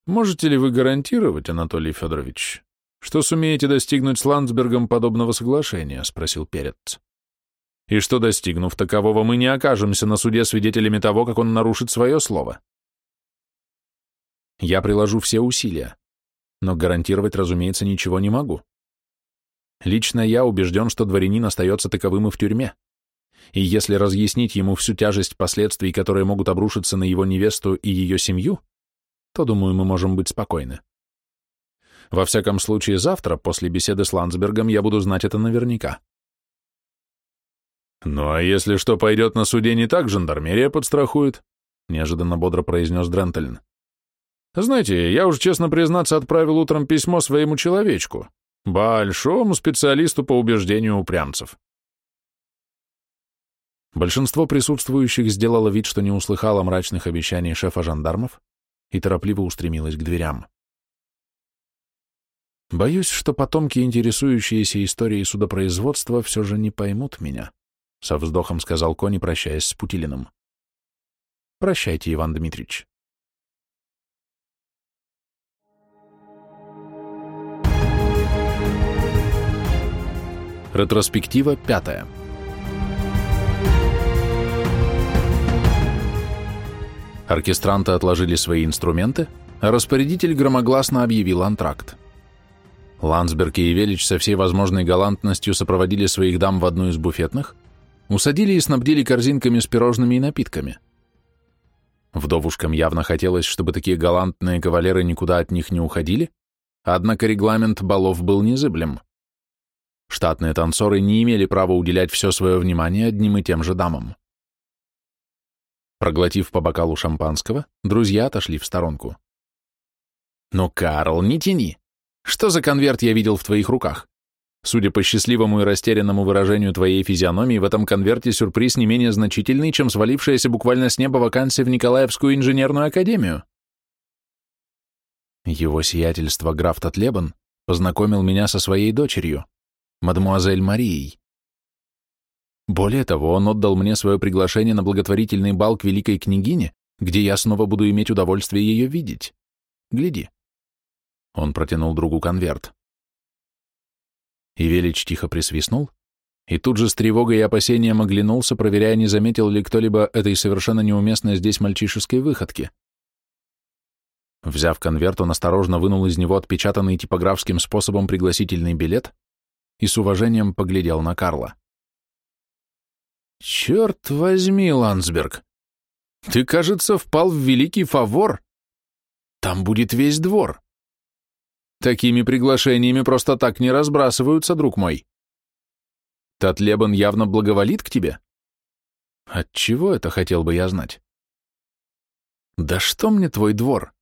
«Можете ли вы гарантировать, Анатолий Федорович, что сумеете достигнуть с Ландсбергом подобного соглашения?» — спросил Перец и что, достигнув такового, мы не окажемся на суде свидетелями того, как он нарушит свое слово. Я приложу все усилия, но гарантировать, разумеется, ничего не могу. Лично я убежден, что дворянин остается таковым и в тюрьме, и если разъяснить ему всю тяжесть последствий, которые могут обрушиться на его невесту и ее семью, то, думаю, мы можем быть спокойны. Во всяком случае, завтра, после беседы с Ландсбергом, я буду знать это наверняка. «Ну а если что пойдет на суде не так, жандармерия подстрахует», — неожиданно бодро произнес Дрентельн. «Знаете, я уж, честно признаться, отправил утром письмо своему человечку, большому специалисту по убеждению упрямцев». Большинство присутствующих сделало вид, что не услыхало мрачных обещаний шефа жандармов и торопливо устремилось к дверям. Боюсь, что потомки, интересующиеся историей судопроизводства, все же не поймут меня. — со вздохом сказал Кони, прощаясь с Путилиным. «Прощайте, Иван Дмитриевич». Ретроспектива пятая. Оркестранты отложили свои инструменты, а распорядитель громогласно объявил антракт. Ландсберг и Евелич со всей возможной галантностью сопроводили своих дам в одну из буфетных, Усадили и снабдили корзинками с пирожными и напитками. Вдовушкам явно хотелось, чтобы такие галантные кавалеры никуда от них не уходили, однако регламент балов был незыблем. Штатные танцоры не имели права уделять все свое внимание одним и тем же дамам. Проглотив по бокалу шампанского, друзья отошли в сторонку. «Ну, Карл, не тяни! Что за конверт я видел в твоих руках?» Судя по счастливому и растерянному выражению твоей физиономии, в этом конверте сюрприз не менее значительный, чем свалившаяся буквально с неба вакансия в Николаевскую инженерную академию. Его сиятельство граф Татлебан познакомил меня со своей дочерью, мадмуазель Марией. Более того, он отдал мне свое приглашение на благотворительный бал к великой княгине, где я снова буду иметь удовольствие ее видеть. Гляди. Он протянул другу конверт. И Велич тихо присвистнул, и тут же с тревогой и опасением оглянулся, проверяя, не заметил ли кто-либо этой совершенно неуместной здесь мальчишеской выходки. Взяв конверт, он осторожно вынул из него отпечатанный типографским способом пригласительный билет и с уважением поглядел на Карла. «Черт возьми, Ландсберг! Ты, кажется, впал в великий фавор. Там будет весь двор. Такими приглашениями просто так не разбрасываются, друг мой. Татлебан явно благоволит к тебе? Отчего это хотел бы я знать? Да что мне твой двор?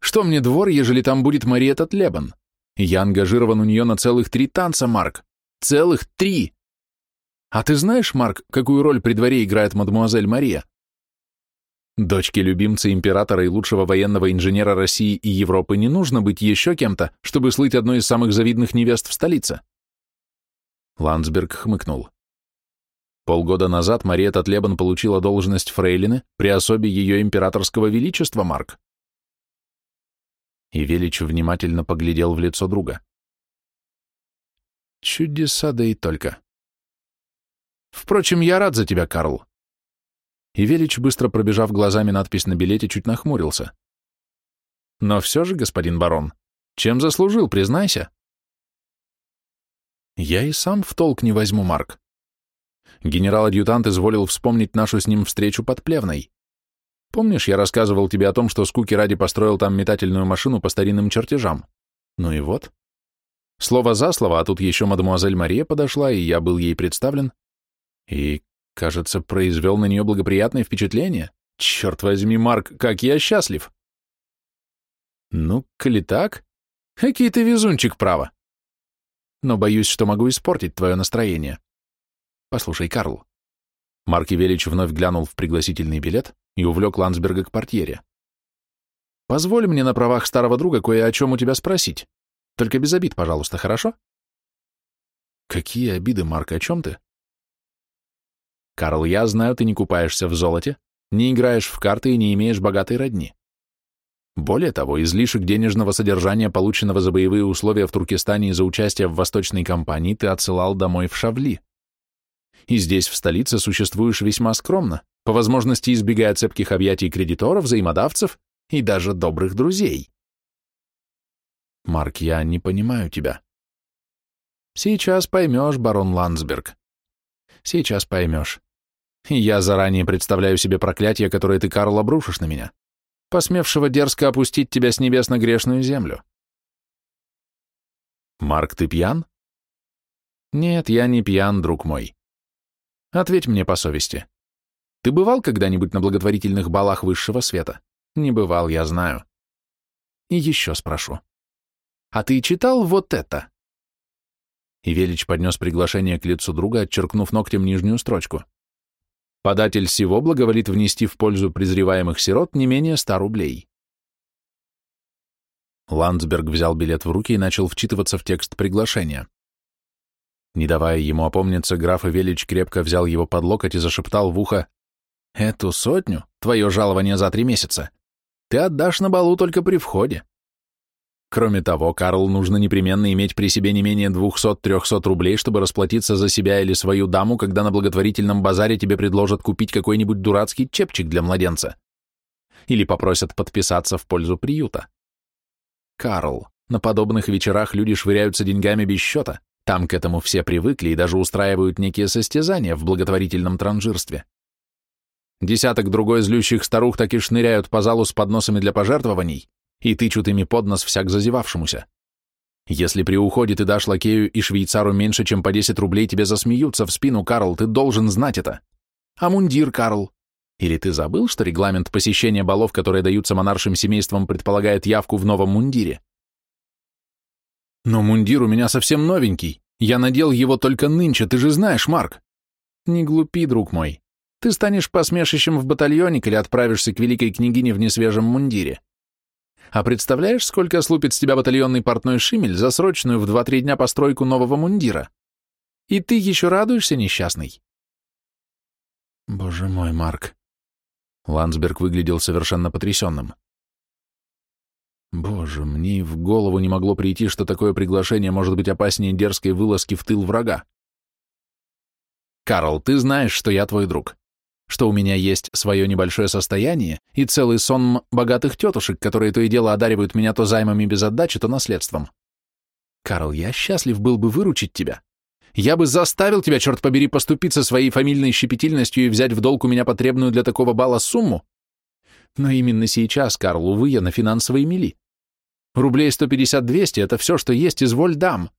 Что мне двор, ежели там будет Мария Татлебан? Я ангажирован у нее на целых три танца, Марк. Целых три! А ты знаешь, Марк, какую роль при дворе играет мадемуазель Мария? Дочке любимца императора и лучшего военного инженера России и Европы не нужно быть еще кем-то, чтобы слыть одной из самых завидных невест в столице. Ландсберг хмыкнул. Полгода назад Мария Татлебан получила должность фрейлины при особе ее императорского величества, Марк. И Велич внимательно поглядел в лицо друга. Чудеса да и только. Впрочем, я рад за тебя, Карл. И Велич, быстро пробежав глазами надпись на билете, чуть нахмурился. «Но все же, господин барон, чем заслужил, признайся?» «Я и сам в толк не возьму, Марк. Генерал-адъютант изволил вспомнить нашу с ним встречу под Плевной. Помнишь, я рассказывал тебе о том, что скуки ради построил там метательную машину по старинным чертежам? Ну и вот. Слово за слово, а тут еще мадемуазель Мария подошла, и я был ей представлен. И, кажется, произвел на нее благоприятное впечатление. Черт возьми, Марк, как я счастлив! Ну, коли так, какие ты везунчик, право. Но боюсь, что могу испортить твое настроение. Послушай, Карл. Марк Велич вновь глянул в пригласительный билет и увлек Ландсберга к портьере. Позволь мне на правах старого друга кое о чем у тебя спросить. Только без обид, пожалуйста, хорошо? Какие обиды, Марк, о чем ты? Карл, я знаю, ты не купаешься в золоте, не играешь в карты и не имеешь богатой родни. Более того, излишек денежного содержания, полученного за боевые условия в Туркестане и за участие в восточной кампании, ты отсылал домой в Шавли. И здесь, в столице, существуешь весьма скромно, по возможности избегая цепких объятий кредиторов, взаимодавцев и даже добрых друзей. Марк, я не понимаю тебя. Сейчас поймешь, барон Ландсберг. Сейчас поймешь. Я заранее представляю себе проклятие, которое ты, Карл, обрушишь на меня, посмевшего дерзко опустить тебя с небес на грешную землю. Марк, ты пьян? Нет, я не пьян, друг мой. Ответь мне по совести. Ты бывал когда-нибудь на благотворительных балах высшего света? Не бывал, я знаю. И еще спрошу. А ты читал вот это? И Велич поднес приглашение к лицу друга, отчеркнув ногтем нижнюю строчку. Податель всего благоволит внести в пользу презреваемых сирот не менее ста рублей. Ландсберг взял билет в руки и начал вчитываться в текст приглашения. Не давая ему опомниться, граф Велич крепко взял его под локоть и зашептал в ухо «Эту сотню, твое жалование за три месяца, ты отдашь на балу только при входе. Кроме того, Карл, нужно непременно иметь при себе не менее 200-300 рублей, чтобы расплатиться за себя или свою даму, когда на благотворительном базаре тебе предложат купить какой-нибудь дурацкий чепчик для младенца. Или попросят подписаться в пользу приюта. Карл, на подобных вечерах люди швыряются деньгами без счета, там к этому все привыкли и даже устраивают некие состязания в благотворительном транжирстве. Десяток другой злющих старух так и шныряют по залу с подносами для пожертвований, и тычут ими под нос всяк зазевавшемуся. Если при уходе ты дашь лакею и швейцару меньше, чем по 10 рублей, тебе засмеются в спину, Карл, ты должен знать это. А мундир, Карл? Или ты забыл, что регламент посещения балов, которые даются монаршим семействам, предполагает явку в новом мундире? Но мундир у меня совсем новенький. Я надел его только нынче, ты же знаешь, Марк. Не глупи, друг мой. Ты станешь посмешищем в батальоне или отправишься к великой княгине в несвежем мундире. А представляешь, сколько слупит с тебя батальонный портной Шимель за срочную в два-три дня постройку нового мундира? И ты еще радуешься, несчастный? Боже мой, Марк. Ландсберг выглядел совершенно потрясенным. Боже, мне и в голову не могло прийти, что такое приглашение может быть опаснее дерзкой вылазки в тыл врага. Карл, ты знаешь, что я твой друг что у меня есть свое небольшое состояние и целый сон богатых тетушек, которые то и дело одаривают меня то займами без отдачи, то наследством. Карл, я счастлив был бы выручить тебя. Я бы заставил тебя, черт побери, поступиться своей фамильной щепетильностью и взять в долг у меня потребную для такого бала сумму. Но именно сейчас, Карл, увы, я на финансовой мели. Рублей 150-200 — это все, что есть, изволь дам.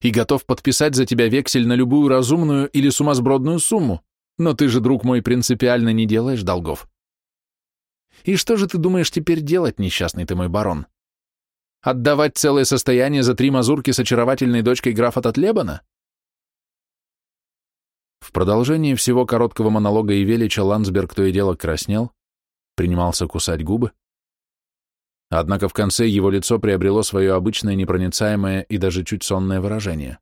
И готов подписать за тебя вексель на любую разумную или сумасбродную сумму. Но ты же, друг мой, принципиально не делаешь долгов. И что же ты думаешь теперь делать, несчастный ты мой барон? Отдавать целое состояние за три мазурки с очаровательной дочкой графа Татлебана? В продолжении всего короткого монолога и велича Ландсберг то и дело краснел, принимался кусать губы. Однако в конце его лицо приобрело свое обычное непроницаемое и даже чуть сонное выражение.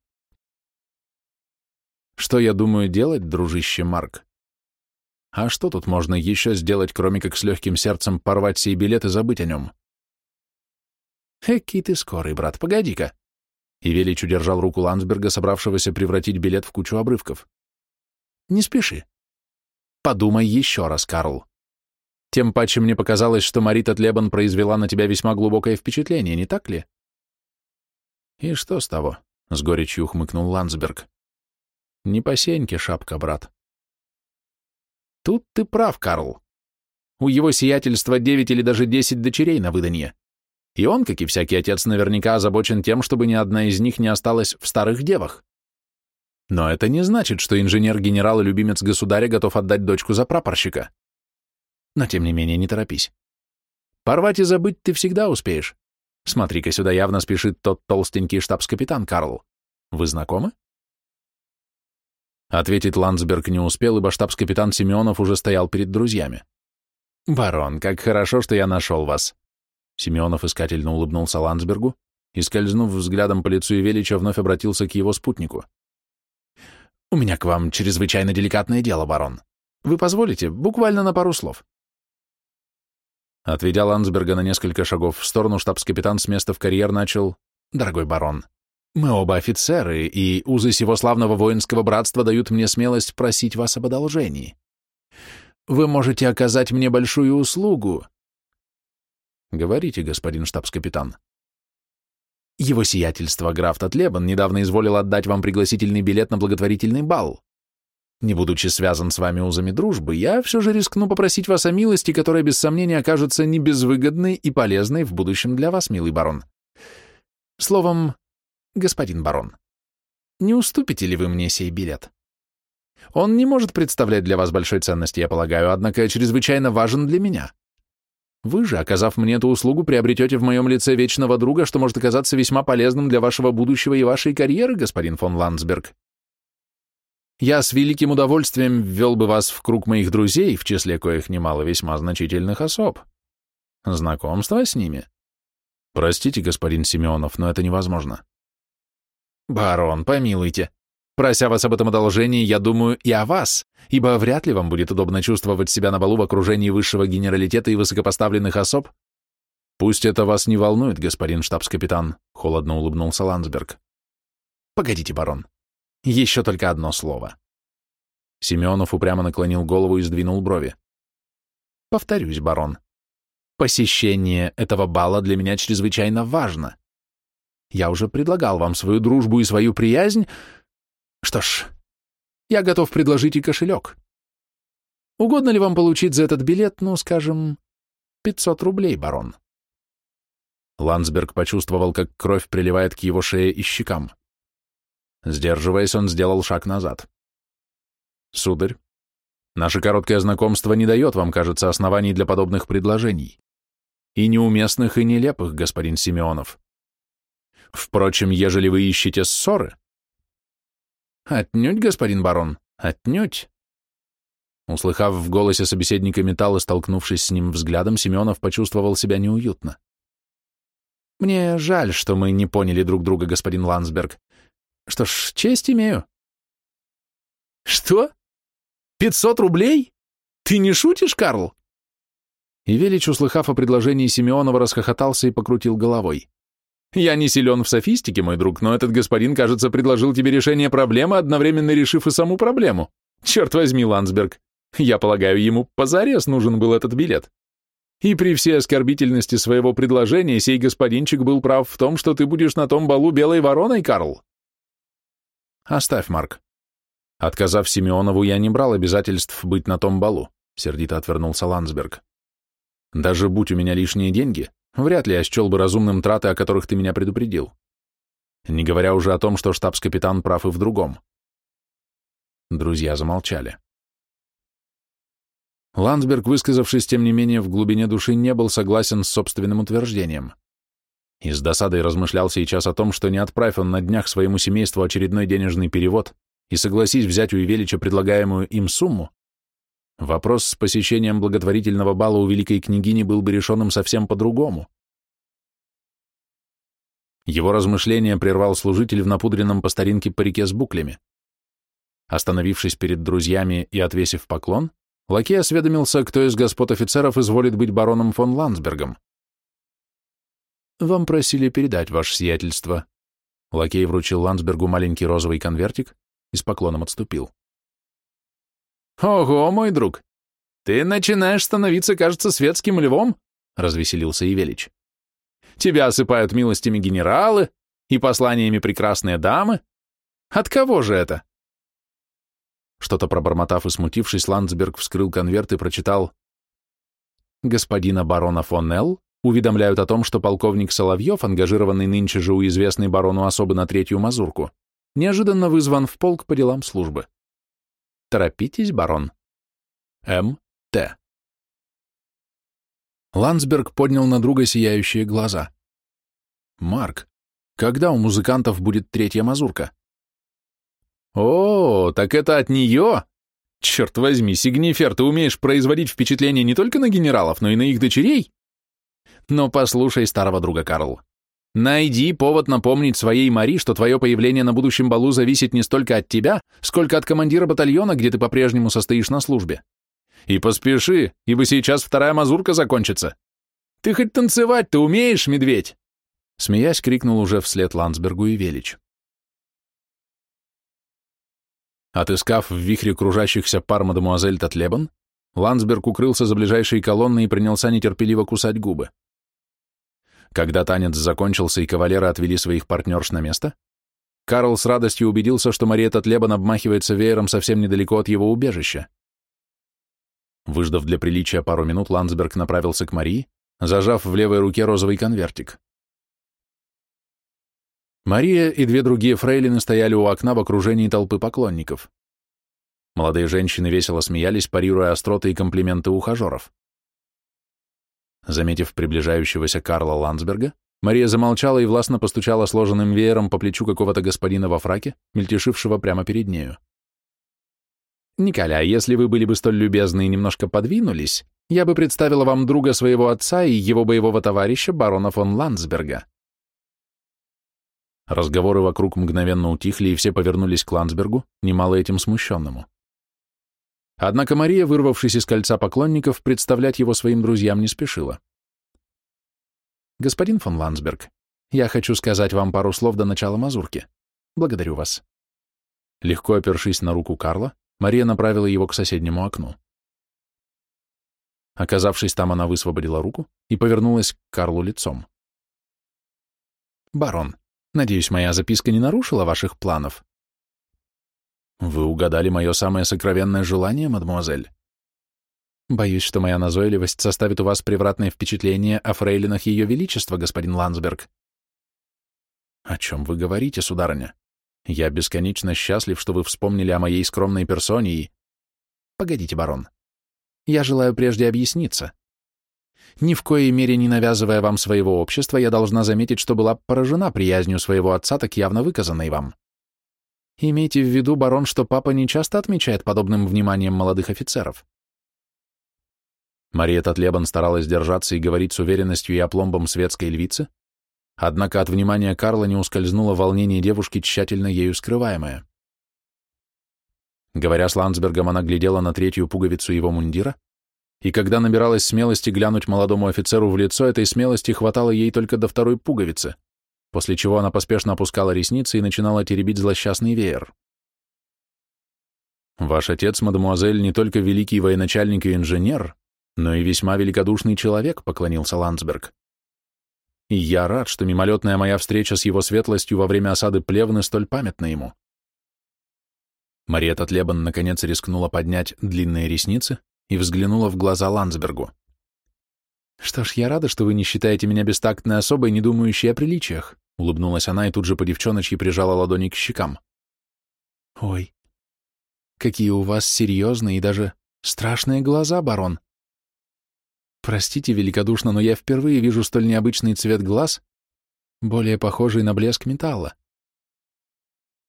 Что я думаю делать, дружище Марк? А что тут можно еще сделать, кроме как с легким сердцем порвать сей билет и забыть о нем? Эки ты скорый, брат, погоди-ка. И Велич удержал руку Ландсберга, собравшегося превратить билет в кучу обрывков. Не спеши. Подумай еще раз, Карл. Тем паче мне показалось, что Марита Тлебан произвела на тебя весьма глубокое впечатление, не так ли? И что с того? — с горечью ухмыкнул Ландсберг. Не по сеньке шапка, брат. Тут ты прав, Карл. У его сиятельства девять или даже десять дочерей на выданье. И он, как и всякий отец, наверняка озабочен тем, чтобы ни одна из них не осталась в старых девах. Но это не значит, что инженер-генерал и любимец государя готов отдать дочку за прапорщика. Но тем не менее не торопись. Порвать и забыть ты всегда успеешь. Смотри-ка, сюда явно спешит тот толстенький штабс-капитан Карл. Вы знакомы? Ответить Ландсберг не успел, ибо штабс-капитан Семенов уже стоял перед друзьями. «Барон, как хорошо, что я нашел вас!» Семенов искательно улыбнулся Ландсбергу и, скользнув взглядом по лицу Ивелича, вновь обратился к его спутнику. «У меня к вам чрезвычайно деликатное дело, барон. Вы позволите? Буквально на пару слов». Отведя Ландсберга на несколько шагов в сторону, штабс-капитан с места в карьер начал «Дорогой барон, мы оба офицеры, и узы сего славного воинского братства дают мне смелость просить вас об одолжении. Вы можете оказать мне большую услугу». «Говорите, господин штабс-капитан». Его сиятельство граф Татлебан недавно изволил отдать вам пригласительный билет на благотворительный бал. Не будучи связан с вами узами дружбы, я все же рискну попросить вас о милости, которая без сомнения окажется не безвыгодной и полезной в будущем для вас, милый барон. Словом, господин барон, не уступите ли вы мне сей билет? Он не может представлять для вас большой ценности, я полагаю, однако чрезвычайно важен для меня. Вы же, оказав мне эту услугу, приобретете в моем лице вечного друга, что может оказаться весьма полезным для вашего будущего и вашей карьеры, господин фон Ландсберг. Я с великим удовольствием ввел бы вас в круг моих друзей, в числе коих немало весьма значительных особ. Знакомство с ними? Простите, господин Семенов, но это невозможно. Барон, помилуйте. Прося вас об этом одолжении, я думаю и о вас, ибо вряд ли вам будет удобно чувствовать себя на балу в окружении высшего генералитета и высокопоставленных особ. Пусть это вас не волнует, господин штабс-капитан, холодно улыбнулся Ландсберг. Погодите, барон. Еще только одно слово. Семенов упрямо наклонил голову и сдвинул брови. Повторюсь, барон. Посещение этого бала для меня чрезвычайно важно. Я уже предлагал вам свою дружбу и свою приязнь. Что ж, я готов предложить и кошелек. Угодно ли вам получить за этот билет, ну, скажем, 500 рублей, барон?» Ландсберг почувствовал, как кровь приливает к его шее и щекам. Сдерживаясь, он сделал шаг назад. «Сударь, наше короткое знакомство не дает вам, кажется, оснований для подобных предложений. И неуместных, и нелепых, господин Симеонов. Впрочем, ежели вы ищете ссоры...» «Отнюдь, господин барон, отнюдь!» Услыхав в голосе собеседника металл столкнувшись с ним взглядом, Семенов почувствовал себя неуютно. «Мне жаль, что мы не поняли друг друга, господин Ландсберг. Что ж, честь имею. Что? Пятьсот рублей? Ты не шутишь, Карл? И Велич, услыхав о предложении Симеонова, расхохотался и покрутил головой. «Я не силен в софистике, мой друг, но этот господин, кажется, предложил тебе решение проблемы, одновременно решив и саму проблему. Черт возьми, Ландсберг, я полагаю, ему позарез нужен был этот билет. И при всей оскорбительности своего предложения сей господинчик был прав в том, что ты будешь на том балу белой вороной, Карл. Оставь, Марк. Отказав Симеонову, я не брал обязательств быть на том балу, сердито отвернулся Ландсберг. Даже будь у меня лишние деньги, вряд ли я счел бы разумным траты, о которых ты меня предупредил. Не говоря уже о том, что штабс-капитан прав и в другом. Друзья замолчали. Ландсберг, высказавшись, тем не менее, в глубине души не был согласен с собственным утверждением и с досадой размышлял сейчас о том, что не отправь он на днях своему семейству очередной денежный перевод и согласись взять у Ивелича предлагаемую им сумму, вопрос с посещением благотворительного бала у великой княгини был бы решенным совсем по-другому. Его размышления прервал служитель в напудренном по старинке парике с буклями. Остановившись перед друзьями и отвесив поклон, лакей осведомился, кто из господ офицеров изволит быть бароном фон Ландсбергом. «Вам просили передать ваше сиятельство». Лакей вручил Ландсбергу маленький розовый конвертик и с поклоном отступил. «Ого, мой друг! Ты начинаешь становиться, кажется, светским львом!» — развеселился Ивелич. «Тебя осыпают милостями генералы и посланиями прекрасные дамы. От кого же это?» Что-то пробормотав и смутившись, Ландсберг вскрыл конверт и прочитал господина барона фон Эл уведомляют о том, что полковник Соловьев, ангажированный нынче же у известной барону особо на третью мазурку, неожиданно вызван в полк по делам службы. Торопитесь, барон. М. Т. Ландсберг поднял на друга сияющие глаза. «Марк, когда у музыкантов будет третья мазурка?» «О, так это от нее? Черт возьми, Сигнифер, ты умеешь производить впечатление не только на генералов, но и на их дочерей?» «Но послушай старого друга, Карл. Найди повод напомнить своей Мари, что твое появление на будущем балу зависит не столько от тебя, сколько от командира батальона, где ты по-прежнему состоишь на службе. И поспеши, ибо сейчас вторая мазурка закончится. Ты хоть танцевать ты умеешь, медведь?» Смеясь, крикнул уже вслед Ландсбергу и Велич. Отыскав в вихре кружащихся пар мадемуазель Татлебан, Ландсберг укрылся за ближайшей колонной и принялся нетерпеливо кусать губы. Когда танец закончился и кавалеры отвели своих партнерш на место, Карл с радостью убедился, что Мария Татлебан обмахивается веером совсем недалеко от его убежища. Выждав для приличия пару минут, Ландсберг направился к Марии, зажав в левой руке розовый конвертик. Мария и две другие фрейлины стояли у окна в окружении толпы поклонников. Молодые женщины весело смеялись, парируя остроты и комплименты ухажеров. Заметив приближающегося Карла Ландсберга, Мария замолчала и властно постучала сложенным веером по плечу какого-то господина во фраке, мельтешившего прямо перед нею. «Николя, если вы были бы столь любезны и немножко подвинулись, я бы представила вам друга своего отца и его боевого товарища, барона фон Ландсберга». Разговоры вокруг мгновенно утихли, и все повернулись к Ландсбергу, немало этим смущенному. Однако Мария, вырвавшись из кольца поклонников, представлять его своим друзьям не спешила. «Господин фон Ландсберг, я хочу сказать вам пару слов до начала мазурки. Благодарю вас». Легко опершись на руку Карла, Мария направила его к соседнему окну. Оказавшись там, она высвободила руку и повернулась к Карлу лицом. «Барон, надеюсь, моя записка не нарушила ваших планов?» «Вы угадали мое самое сокровенное желание, мадемуазель?» «Боюсь, что моя назойливость составит у вас превратное впечатление о фрейлинах Ее Величества, господин Ландсберг». «О чем вы говорите, сударыня?» Я бесконечно счастлив, что вы вспомнили о моей скромной персоне и... Погодите, барон. Я желаю прежде объясниться. Ни в коей мере не навязывая вам своего общества, я должна заметить, что была поражена приязнью своего отца, так явно выказанной вам. Имейте в виду, барон, что папа не часто отмечает подобным вниманием молодых офицеров. Мария Татлебан старалась держаться и говорить с уверенностью и опломбом светской львицы, Однако от внимания Карла не ускользнуло волнение девушки, тщательно ею скрываемое. Говоря с Ландсбергом, она глядела на третью пуговицу его мундира, и когда набиралась смелости глянуть молодому офицеру в лицо, этой смелости хватало ей только до второй пуговицы, после чего она поспешно опускала ресницы и начинала теребить злосчастный веер. «Ваш отец, мадемуазель, не только великий военачальник и инженер, но и весьма великодушный человек», — поклонился Ландсберг и я рад, что мимолетная моя встреча с его светлостью во время осады Плевны столь памятна ему. Мария Татлебан наконец рискнула поднять длинные ресницы и взглянула в глаза Ландсбергу. «Что ж, я рада, что вы не считаете меня бестактной особой, не думающей о приличиях», улыбнулась она и тут же по девчоночьи прижала ладони к щекам. «Ой, какие у вас серьезные и даже страшные глаза, барон», Простите великодушно, но я впервые вижу столь необычный цвет глаз, более похожий на блеск металла.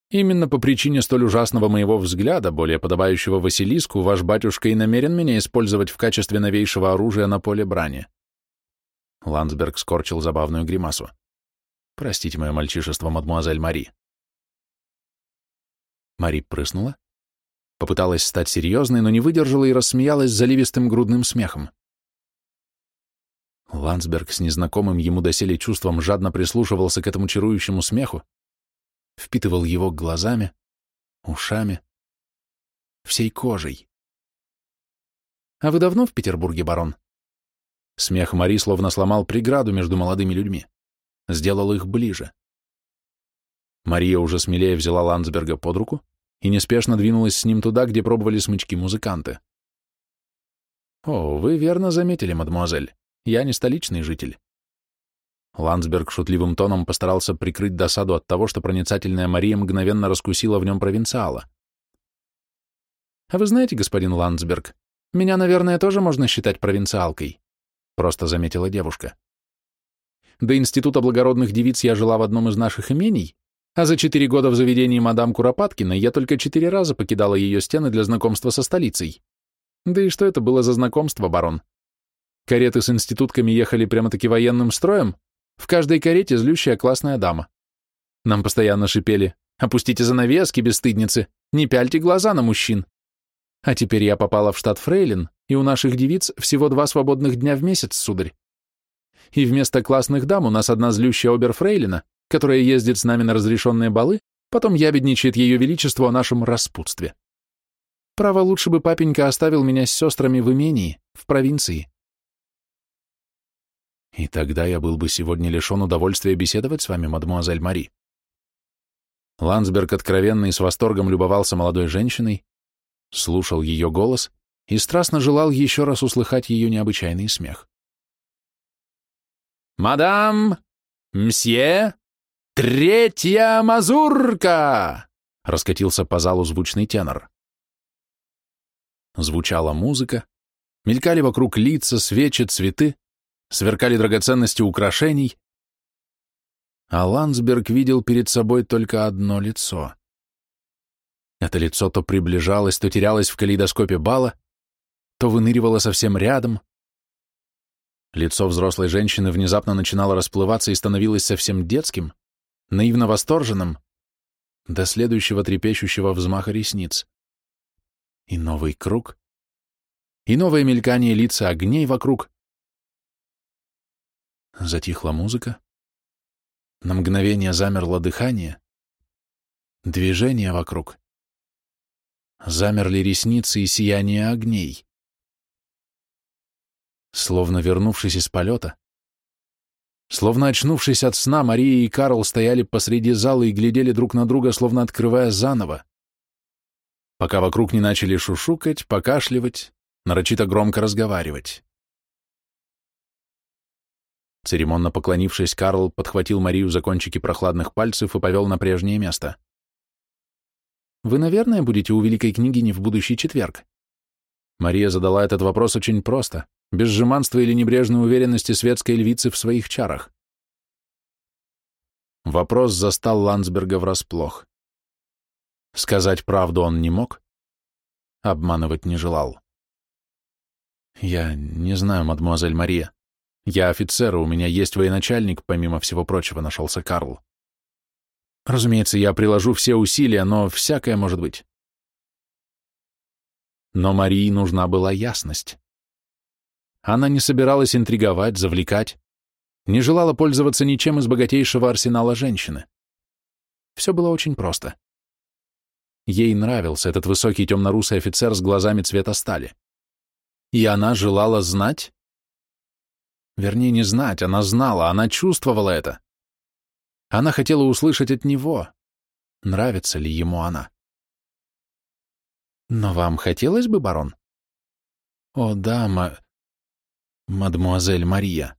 Именно по причине столь ужасного моего взгляда, более подобающего Василиску, ваш батюшка и намерен меня использовать в качестве новейшего оружия на поле брани. Ландсберг скорчил забавную гримасу. Простите мое мальчишество, мадмуазель Мари. Мари прыснула, попыталась стать серьезной, но не выдержала и рассмеялась заливистым грудным смехом. Ландсберг с незнакомым ему доселе чувством жадно прислушивался к этому чарующему смеху, впитывал его глазами, ушами, всей кожей. «А вы давно в Петербурге, барон?» Смех Мари словно сломал преграду между молодыми людьми, сделал их ближе. Мария уже смелее взяла Ландсберга под руку и неспешно двинулась с ним туда, где пробовали смычки музыканты. О, вы верно заметили, мадемуазель. Я не столичный житель. Ландсберг шутливым тоном постарался прикрыть досаду от того, что проницательная Мария мгновенно раскусила в нем провинциала. «А вы знаете, господин Ландсберг, меня, наверное, тоже можно считать провинциалкой», — просто заметила девушка. «До Института благородных девиц я жила в одном из наших имений, а за четыре года в заведении мадам Куропаткиной я только четыре раза покидала ее стены для знакомства со столицей. Да и что это было за знакомство, барон? Кареты с институтками ехали прямо-таки военным строем, в каждой карете злющая классная дама. Нам постоянно шипели «Опустите занавески, бесстыдницы, не пяльте глаза на мужчин». А теперь я попала в штат Фрейлин, и у наших девиц всего два свободных дня в месяц, сударь. И вместо классных дам у нас одна злющая оберфрейлина, которая ездит с нами на разрешенные балы, потом ябедничает ее величество о нашем распутстве. Право, лучше бы папенька оставил меня с сестрами в имении, в провинции. И тогда я был бы сегодня лишен удовольствия беседовать с вами, мадемуазель Мари. Ландсберг откровенно и с восторгом любовался молодой женщиной, слушал ее голос и страстно желал еще раз услыхать ее необычайный смех. «Мадам! Мсье! Третья мазурка!» — раскатился по залу звучный тенор. Звучала музыка, мелькали вокруг лица, свечи, цветы, сверкали драгоценности украшений, а Ландсберг видел перед собой только одно лицо. Это лицо то приближалось, то терялось в калейдоскопе бала, то выныривало совсем рядом. Лицо взрослой женщины внезапно начинало расплываться и становилось совсем детским, наивно восторженным, до следующего трепещущего взмаха ресниц. И новый круг, и новое мелькание лица огней вокруг, Затихла музыка. На мгновение замерло дыхание. Движение вокруг. Замерли ресницы и сияние огней. Словно вернувшись из полета, словно очнувшись от сна, Мария и Карл стояли посреди зала и глядели друг на друга, словно открывая заново, пока вокруг не начали шушукать, покашливать, нарочито громко разговаривать. Церемонно поклонившись, Карл подхватил Марию за кончики прохладных пальцев и повел на прежнее место. «Вы, наверное, будете у Великой княгини в будущий четверг?» Мария задала этот вопрос очень просто, без жеманства или небрежной уверенности светской львицы в своих чарах. Вопрос застал Ландсберга врасплох. Сказать правду он не мог, обманывать не желал. «Я не знаю, мадемуазель Мария. Я офицер, у меня есть военачальник, помимо всего прочего, нашелся Карл. Разумеется, я приложу все усилия, но всякое может быть. Но Марии нужна была ясность. Она не собиралась интриговать, завлекать, не желала пользоваться ничем из богатейшего арсенала женщины. Все было очень просто. Ей нравился этот высокий темнорусый офицер с глазами цвета стали. И она желала знать, Вернее, не знать, она знала, она чувствовала это. Она хотела услышать от него, нравится ли ему она. Но вам хотелось бы, барон? О, да, ма... мадмуазель Мария.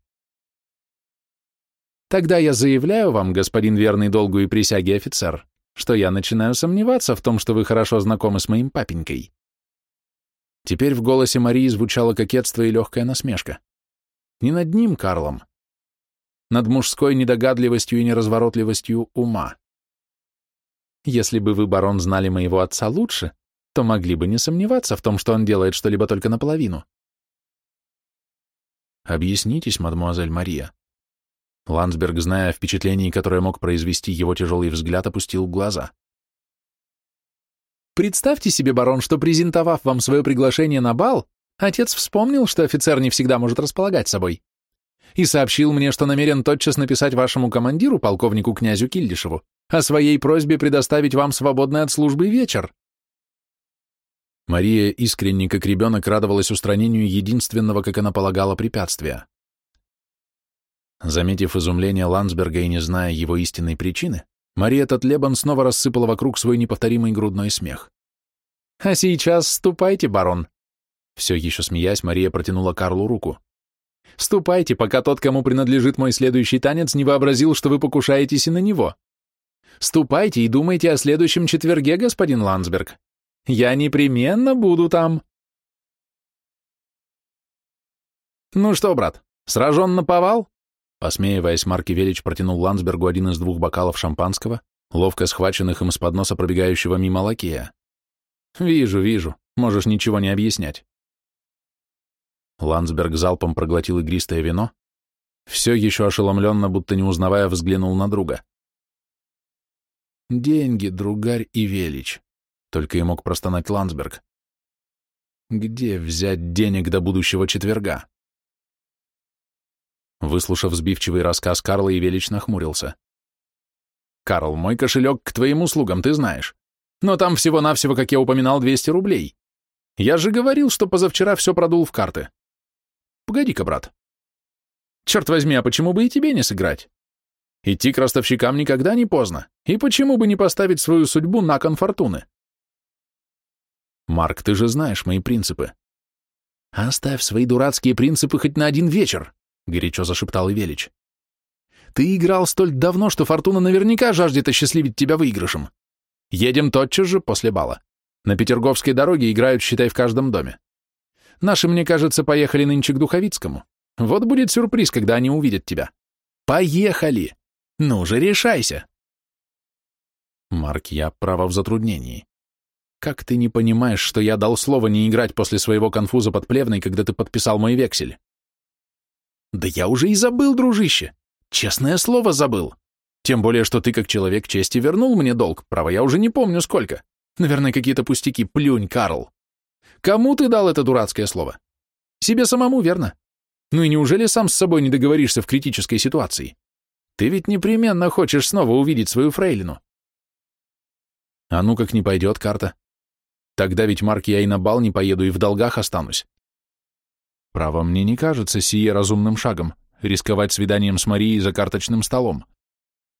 Тогда я заявляю вам, господин верный долгу и присяге офицер, что я начинаю сомневаться в том, что вы хорошо знакомы с моим папенькой. Теперь в голосе Марии звучало кокетство и легкая насмешка. Не над ним, Карлом. Над мужской недогадливостью и неразворотливостью ума. Если бы вы, барон, знали моего отца лучше, то могли бы не сомневаться в том, что он делает что-либо только наполовину. Объяснитесь, мадемуазель Мария. Ландсберг, зная о впечатлении, которое мог произвести его тяжелый взгляд, опустил глаза. Представьте себе, барон, что, презентовав вам свое приглашение на бал, Отец вспомнил, что офицер не всегда может располагать собой, и сообщил мне, что намерен тотчас написать вашему командиру, полковнику князю Кильдишеву, о своей просьбе предоставить вам свободный от службы вечер. Мария искренне, как ребенок, радовалась устранению единственного, как она полагала, препятствия. Заметив изумление Ландсберга и не зная его истинной причины, Мария Татлебан снова рассыпала вокруг свой неповторимый грудной смех. «А сейчас ступайте, барон. Все еще смеясь, Мария протянула Карлу руку. «Ступайте, пока тот, кому принадлежит мой следующий танец, не вообразил, что вы покушаетесь и на него. Ступайте и думайте о следующем четверге, господин Ландсберг. Я непременно буду там». «Ну что, брат, сражен на повал?» Посмеиваясь, Марк Велич протянул Ландсбергу один из двух бокалов шампанского, ловко схваченных им с подноса пробегающего мимо лакея. «Вижу, вижу. Можешь ничего не объяснять». Ландсберг залпом проглотил игристое вино, все еще ошеломленно, будто не узнавая, взглянул на друга. «Деньги, другарь и велич», — только и мог простонать Ландсберг. «Где взять денег до будущего четверга?» Выслушав сбивчивый рассказ Карла, Ивелич нахмурился. «Карл, мой кошелек к твоим услугам, ты знаешь. Но там всего-навсего, как я упоминал, 200 рублей. Я же говорил, что позавчера все продул в карты. Погоди-ка, брат. Черт возьми, а почему бы и тебе не сыграть? Идти к ростовщикам никогда не поздно. И почему бы не поставить свою судьбу на кон фортуны? Марк, ты же знаешь мои принципы. Оставь свои дурацкие принципы хоть на один вечер. — горячо зашептал Ивелич. «Ты играл столь давно, что Фортуна наверняка жаждет осчастливить тебя выигрышем. Едем тотчас же после бала. На Петерговской дороге играют, считай, в каждом доме. Наши, мне кажется, поехали нынче к Духовицкому. Вот будет сюрприз, когда они увидят тебя. Поехали! Ну же, решайся!» Марк, я право в затруднении. Как ты не понимаешь, что я дал слово не играть после своего конфуза под плевной, когда ты подписал мой вексель? Да я уже и забыл, дружище. Честное слово забыл. Тем более, что ты как человек чести вернул мне долг. Право, я уже не помню сколько. Наверное, какие-то пустяки. Плюнь, Карл. Кому ты дал это дурацкое слово? Себе самому, верно? Ну и неужели сам с собой не договоришься в критической ситуации? Ты ведь непременно хочешь снова увидеть свою фрейлину. А ну как не пойдет карта. Тогда ведь, Марк, я и на бал не поеду, и в долгах останусь. Право, мне не кажется сие разумным шагом — рисковать свиданием с Марией за карточным столом.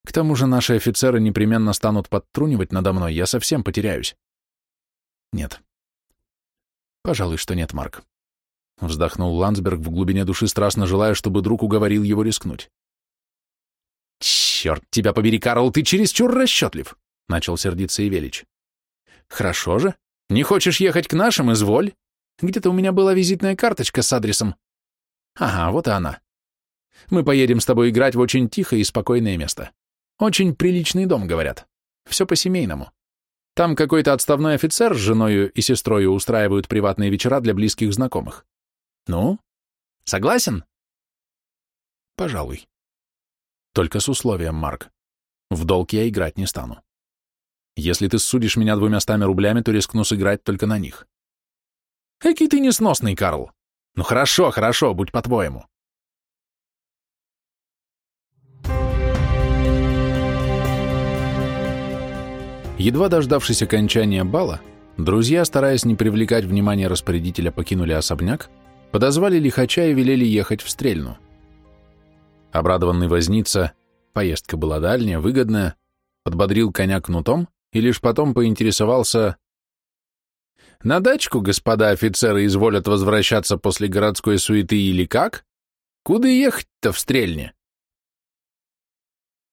К тому же наши офицеры непременно станут подтрунивать надо мной, я совсем потеряюсь. Нет. Пожалуй, что нет, Марк. Вздохнул Ландсберг в глубине души, страстно желая, чтобы друг уговорил его рискнуть. «Черт тебя побери, Карл, ты чересчур расчетлив!» — начал сердиться Ивелич. «Хорошо же. Не хочешь ехать к нашим, изволь. Где-то у меня была визитная карточка с адресом. Ага, вот и она. Мы поедем с тобой играть в очень тихое и спокойное место. Очень приличный дом, говорят. Все по-семейному. Там какой-то отставной офицер с женою и сестрою устраивают приватные вечера для близких знакомых. Ну, согласен? Пожалуй. Только с условием, Марк. В долг я играть не стану. Если ты судишь меня двумястами рублями, то рискну сыграть только на них. Какий ты несносный, Карл. Ну хорошо, хорошо, будь по-твоему. Едва дождавшись окончания бала, друзья, стараясь не привлекать внимания распорядителя, покинули особняк, подозвали лихача и велели ехать в Стрельну. Обрадованный возница, поездка была дальняя, выгодная, подбодрил коня кнутом и лишь потом поинтересовался, на дачку господа офицеры изволят возвращаться после городской суеты или как? Куда ехать-то в стрельне?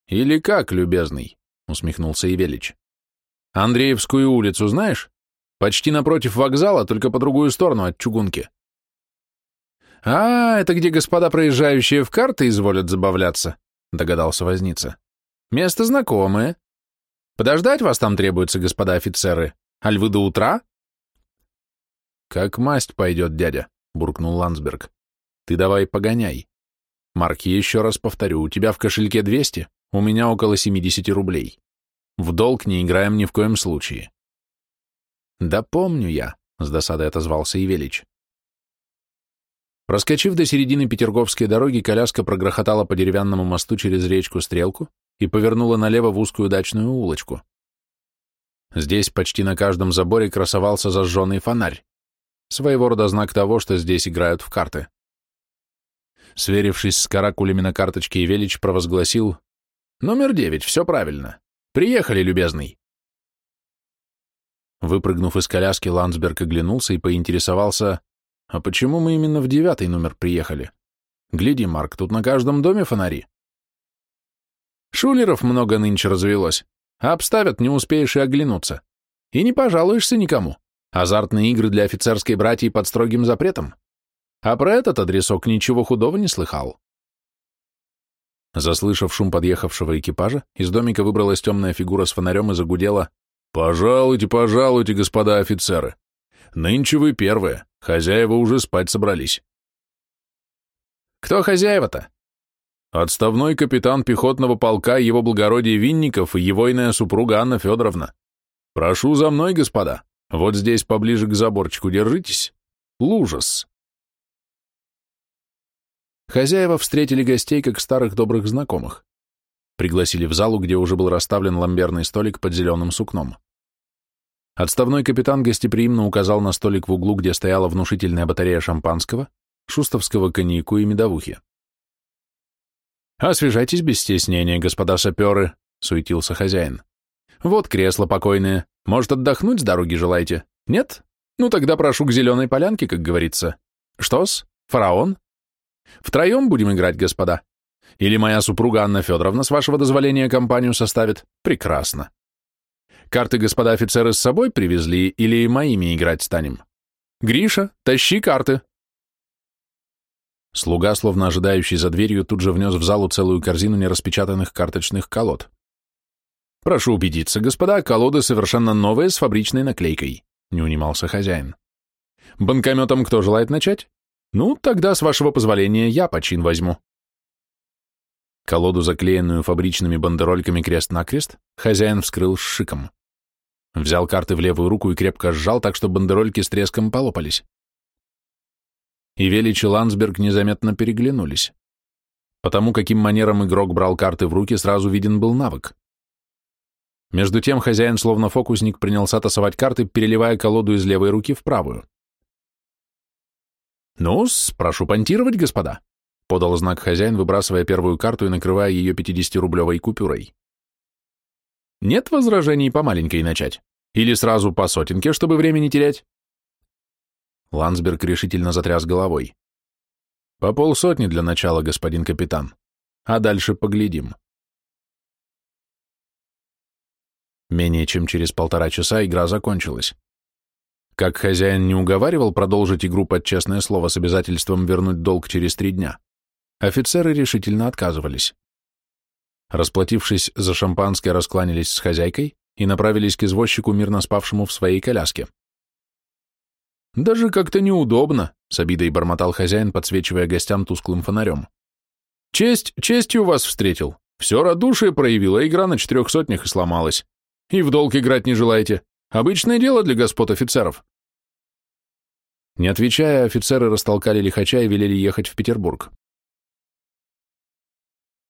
Или как, любезный? Усмехнулся Ивелич. Андреевскую улицу знаешь? Почти напротив вокзала, только по другую сторону от чугунки. А, это где господа проезжающие в карты изволят забавляться, догадался возница. Место знакомое. Подождать вас там требуется, господа офицеры? Аль вы до утра? «Как масть пойдет, дядя», — буркнул Ландсберг. «Ты давай погоняй. Марк, еще раз повторю, у тебя в кошельке 200, у меня около 70 рублей. В долг не играем ни в коем случае». «Да помню я», — с досадой отозвался Ивелич. Проскочив до середины Петерговской дороги, коляска прогрохотала по деревянному мосту через речку Стрелку и повернула налево в узкую дачную улочку. Здесь почти на каждом заборе красовался зажженный фонарь своего рода знак того, что здесь играют в карты. Сверившись с каракулями на карточке, Ивелич провозгласил «Номер девять, все правильно. Приехали, любезный». Выпрыгнув из коляски, Ландсберг оглянулся и поинтересовался А почему мы именно в девятый номер приехали? Гляди, Марк, тут на каждом доме фонари. Шулеров много нынче развелось. Обставят, не успеешь и оглянуться. И не пожалуешься никому. Азартные игры для офицерской братьи под строгим запретом. А про этот адресок ничего худого не слыхал. Заслышав шум подъехавшего экипажа, из домика выбралась темная фигура с фонарем и загудела «Пожалуйте, пожалуйте, господа офицеры! Нынче вы первые, хозяева уже спать собрались». «Кто хозяева-то?» «Отставной капитан пехотного полка его благородие Винников и его иная супруга Анна Федоровна. Прошу за мной, господа, вот здесь поближе к заборчику держитесь. Лужас». Хозяева встретили гостей как старых добрых знакомых. Пригласили в залу, где уже был расставлен ламберный столик под зеленым сукном. Отставной капитан гостеприимно указал на столик в углу, где стояла внушительная батарея шампанского, шустовского коньяку и медовухи. «Освежайтесь без стеснения, господа саперы», — суетился хозяин. «Вот кресло покойное. Может, отдохнуть с дороги желаете? Нет? Ну тогда прошу к зеленой полянке, как говорится. Что-с? Фараон? Втроем будем играть, господа? Или моя супруга Анна Федоровна, с вашего дозволения, компанию составит? Прекрасно. Карты господа офицеры с собой привезли или моими играть станем? Гриша, тащи карты. Слуга, словно ожидающий за дверью, тут же внес в залу целую корзину нераспечатанных карточных колод. «Прошу убедиться, господа, колоды совершенно новые с фабричной наклейкой», — не унимался хозяин. «Банкометом кто желает начать?» Ну, тогда, с вашего позволения, я почин возьму. Колоду, заклеенную фабричными бандерольками крест-накрест, хозяин вскрыл с шиком. Взял карты в левую руку и крепко сжал, так что бандерольки с треском полопались. И Велич и Ландсберг незаметно переглянулись. Потому каким манером игрок брал карты в руки, сразу виден был навык. Между тем хозяин, словно фокусник, принялся тасовать карты, переливая колоду из левой руки в правую ну прошу понтировать, господа», — подал знак хозяин, выбрасывая первую карту и накрывая ее 50-рублевой купюрой. «Нет возражений по маленькой начать? Или сразу по сотенке, чтобы время не терять?» Ландсберг решительно затряс головой. «По полсотни для начала, господин капитан, а дальше поглядим». Менее чем через полтора часа игра закончилась. Как хозяин не уговаривал продолжить игру под честное слово с обязательством вернуть долг через три дня, офицеры решительно отказывались. Расплатившись за шампанское, раскланялись с хозяйкой и направились к извозчику, мирно спавшему в своей коляске. «Даже как-то неудобно», — с обидой бормотал хозяин, подсвечивая гостям тусклым фонарем. «Честь, честью вас встретил. Все радушие проявило, игра на четырех сотнях и сломалась. И в долг играть не желаете. Обычное дело для господ офицеров. Не отвечая, офицеры растолкали лихача и велели ехать в Петербург.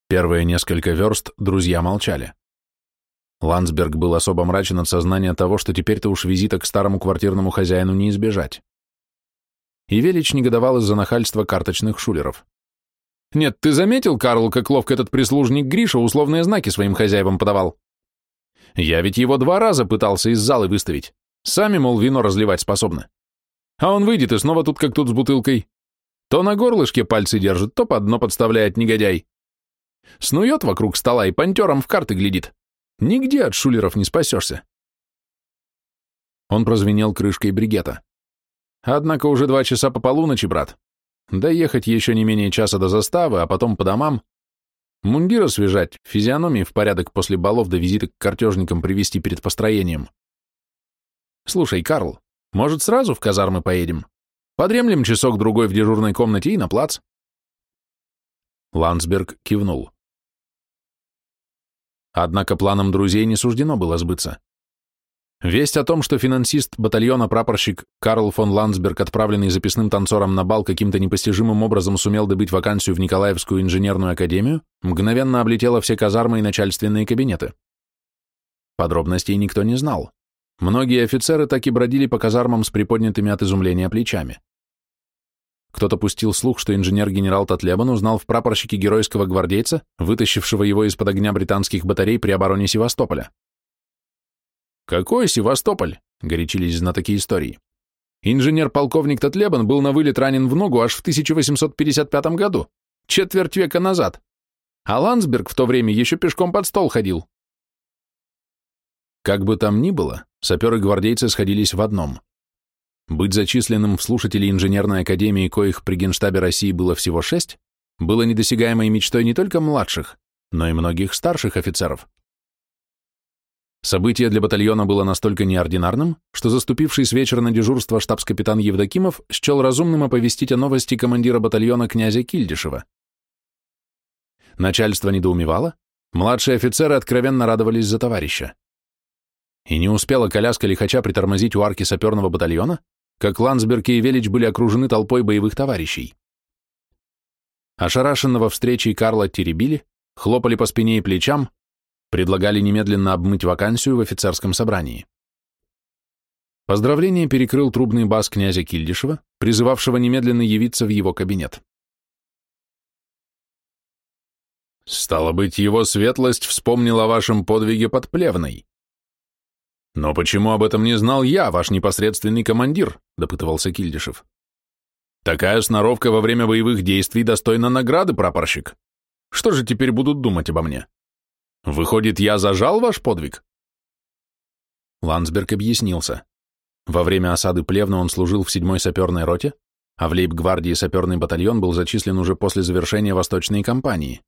Первые несколько верст друзья молчали. Ландсберг был особо мрачен от сознания того, что теперь-то уж визита к старому квартирному хозяину не избежать. И Велич негодовал из-за нахальства карточных шулеров. «Нет, ты заметил, Карл, как ловко этот прислужник Гриша условные знаки своим хозяевам подавал? Я ведь его два раза пытался из залы выставить. Сами, мол, вино разливать способны. А он выйдет и снова тут как тут с бутылкой. То на горлышке пальцы держит, то под дно подставляет негодяй. Снует вокруг стола и пантером в карты глядит. Нигде от шулеров не спасешься. Он прозвенел крышкой бригета. Однако уже два часа по полуночи, брат. Доехать еще не менее часа до заставы, а потом по домам. Мундир освежать, физиономии в порядок после балов до визита к картежникам привести перед построением. Слушай, Карл, может, сразу в казармы поедем? Подремлем часок-другой в дежурной комнате и на плац. Ландсберг кивнул. Однако планам друзей не суждено было сбыться. Весть о том, что финансист батальона прапорщик Карл фон Ландсберг, отправленный записным танцором на бал, каким-то непостижимым образом сумел добыть вакансию в Николаевскую инженерную академию, мгновенно облетела все казармы и начальственные кабинеты. Подробностей никто не знал. Многие офицеры так и бродили по казармам с приподнятыми от изумления плечами. Кто-то пустил слух, что инженер-генерал Татлебан узнал в прапорщике геройского гвардейца, вытащившего его из-под огня британских батарей при обороне Севастополя. «Какой Севастополь?» — горячились знатоки истории. Инженер-полковник Татлебан был на вылет ранен в ногу аж в 1855 году, четверть века назад. А Ландсберг в то время еще пешком под стол ходил. Как бы там ни было, саперы-гвардейцы сходились в одном. Быть зачисленным в слушатели инженерной академии, коих при Генштабе России было всего шесть, было недосягаемой мечтой не только младших, но и многих старших офицеров. Событие для батальона было настолько неординарным, что заступивший с вечера на дежурство штабс-капитан Евдокимов счел разумным оповестить о новости командира батальона князя Кильдишева. Начальство недоумевало, младшие офицеры откровенно радовались за товарища. И не успела коляска лихача притормозить у арки саперного батальона, как Ландсберг и Велич были окружены толпой боевых товарищей. Ошарашенного встречей Карла теребили, хлопали по спине и плечам, предлагали немедленно обмыть вакансию в офицерском собрании. Поздравление перекрыл трубный бас князя Кильдишева, призывавшего немедленно явиться в его кабинет. «Стало быть, его светлость вспомнила о вашем подвиге под Плевной». «Но почему об этом не знал я, ваш непосредственный командир?» — допытывался Кильдишев. «Такая сноровка во время боевых действий достойна награды, прапорщик. Что же теперь будут думать обо мне?» Выходит, я зажал ваш подвиг? Ландсберг объяснился. Во время осады Плевна он служил в 7-й саперной роте, а в лейб-гвардии саперный батальон был зачислен уже после завершения Восточной кампании.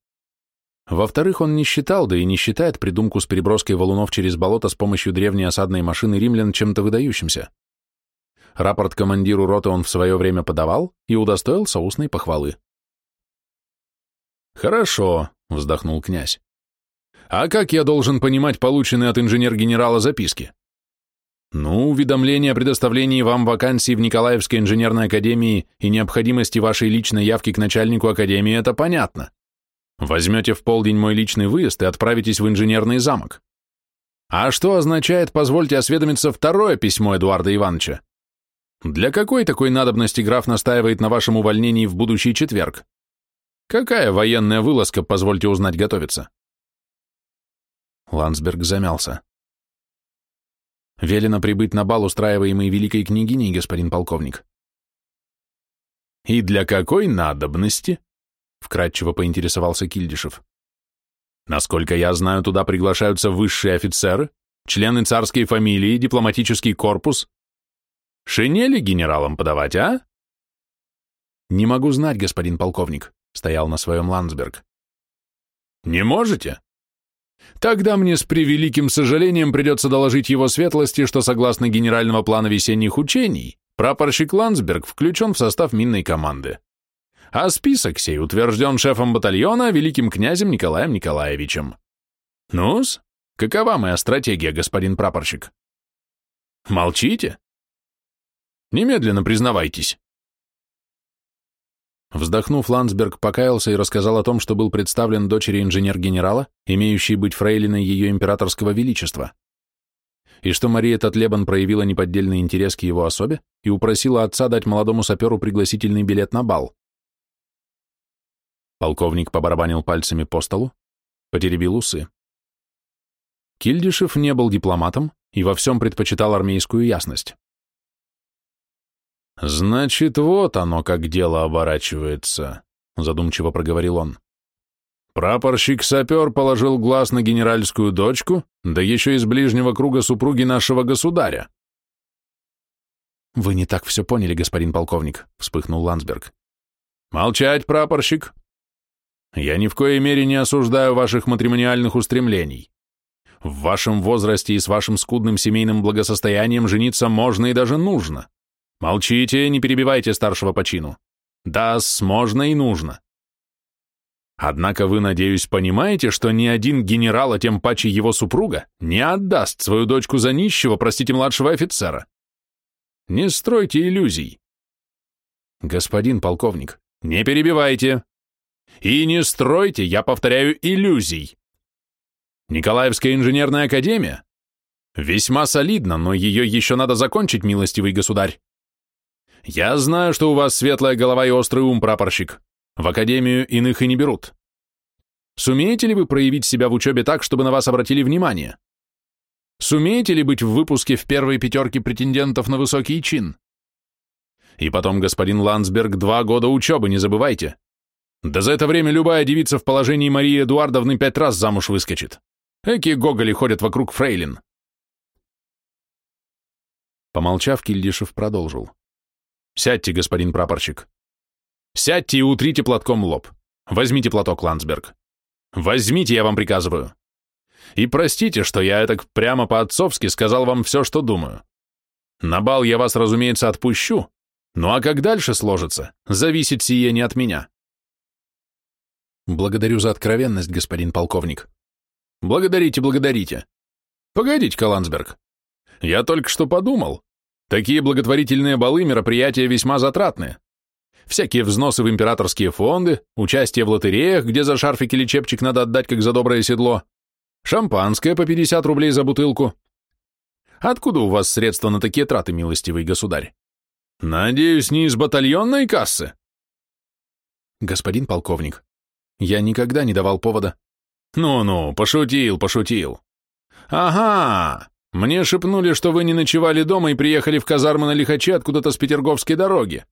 Во-вторых, он не считал, да и не считает придумку с переброской валунов через болото с помощью древней осадной машины римлян чем-то выдающимся. Рапорт командиру роты он в свое время подавал и удостоился устной похвалы. «Хорошо», — вздохнул князь. А как я должен понимать полученные от инженер-генерала записки? Ну, уведомление о предоставлении вам вакансии в Николаевской инженерной академии и необходимости вашей личной явки к начальнику академии – это понятно. Возьмете в полдень мой личный выезд и отправитесь в инженерный замок. А что означает, позвольте осведомиться, второе письмо Эдуарда Ивановича? Для какой такой надобности граф настаивает на вашем увольнении в будущий четверг? Какая военная вылазка, позвольте узнать, готовится? Ландсберг замялся. «Велено прибыть на бал, устраиваемый великой княгиней, господин полковник». «И для какой надобности?» — вкратчиво поинтересовался Кильдишев. «Насколько я знаю, туда приглашаются высшие офицеры, члены царской фамилии, дипломатический корпус. Шинели генералам подавать, а?» «Не могу знать, господин полковник», — стоял на своем Ландсберг. «Не можете?» Тогда мне с превеликим сожалением придется доложить его светлости, что согласно генерального плана весенних учений, прапорщик Ландсберг включен в состав минной команды. А список сей утвержден шефом батальона великим князем Николаем Николаевичем. Ну-с, какова моя стратегия, господин прапорщик? Молчите? Немедленно признавайтесь. Вздохнув, Ландсберг покаялся и рассказал о том, что был представлен дочери инженер-генерала, имеющей быть фрейлиной ее императорского величества, и что Мария Татлебан проявила неподдельный интерес к его особе и упросила отца дать молодому саперу пригласительный билет на бал. Полковник побарабанил пальцами по столу, потеребил усы. Кильдишев не был дипломатом и во всем предпочитал армейскую ясность. «Значит, вот оно, как дело оборачивается», — задумчиво проговорил он. «Прапорщик-сапер положил глаз на генеральскую дочку, да еще из ближнего круга супруги нашего государя». «Вы не так все поняли, господин полковник», — вспыхнул Ландсберг. «Молчать, прапорщик. Я ни в коей мере не осуждаю ваших матримониальных устремлений. В вашем возрасте и с вашим скудным семейным благосостоянием жениться можно и даже нужно. Молчите, не перебивайте старшего по чину. Да, можно и нужно. Однако вы, надеюсь, понимаете, что ни один генерал, а тем паче его супруга, не отдаст свою дочку за нищего, простите, младшего офицера. Не стройте иллюзий. Господин полковник, не перебивайте. И не стройте, я повторяю, иллюзий. Николаевская инженерная академия? Весьма солидно, но ее еще надо закончить, милостивый государь. Я знаю, что у вас светлая голова и острый ум, прапорщик. В академию иных и не берут. Сумеете ли вы проявить себя в учебе так, чтобы на вас обратили внимание? Сумеете ли быть в выпуске в первой пятерке претендентов на высокий чин? И потом, господин Ландсберг, два года учебы, не забывайте. Да за это время любая девица в положении Марии Эдуардовны пять раз замуж выскочит. Эки гоголи ходят вокруг фрейлин. Помолчав, Кильдишев продолжил. «Сядьте, господин прапорщик. Сядьте и утрите платком лоб. Возьмите платок, Ландсберг. Возьмите, я вам приказываю. И простите, что я так прямо по-отцовски сказал вам все, что думаю. На бал я вас, разумеется, отпущу, ну а как дальше сложится, зависит сие не от меня. Благодарю за откровенность, господин полковник. Благодарите, благодарите. Погодите-ка, Ландсберг. Я только что подумал. Такие благотворительные балы мероприятия весьма затратные. Всякие взносы в императорские фонды, участие в лотереях, где за шарфик или чепчик надо отдать, как за доброе седло, шампанское по 50 рублей за бутылку. Откуда у вас средства на такие траты, милостивый государь? Надеюсь, не из батальонной кассы? Господин полковник, я никогда не давал повода. Ну-ну, пошутил, пошутил. Ага, мне шепнули, что вы не ночевали дома и приехали в казармы на Лихаче откуда-то с Петерговской дороги.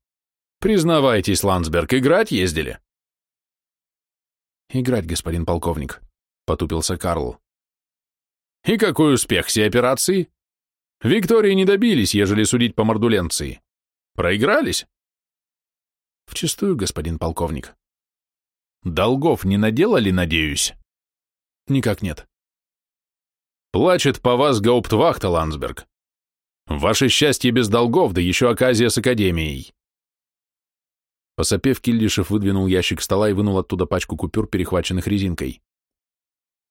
Признавайтесь, Ландсберг, играть ездили? Играть, господин полковник, потупился Карл. И какой успех всей операции? Виктории не добились, ежели судить по мордуленции. Проигрались? Вчистую, господин полковник. Долгов не наделали, надеюсь? Никак нет. Плачет по вас гауптвахта, Ландсберг. Ваше счастье без долгов, да еще оказия с академией. Посопев, Кильдишев выдвинул ящик стола и вынул оттуда пачку купюр, перехваченных резинкой.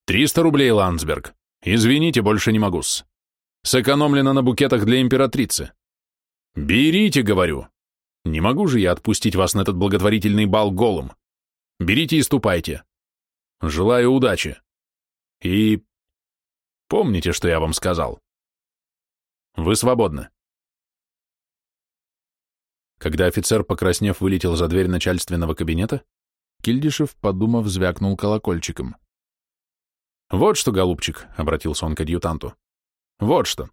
«Триста рублей, Ландсберг. Извините, больше не могу-с. Сэкономлено на букетах для императрицы. Берите, говорю. Не могу же я отпустить вас на этот благотворительный бал голым. Берите и ступайте. Желаю удачи. И помните, что я вам сказал. Вы свободны. Когда офицер, покраснев, вылетел за дверь начальственного кабинета, Кильдишев, подумав, звякнул колокольчиком. «Вот что, голубчик», — обратился он к адъютанту, — «вот что.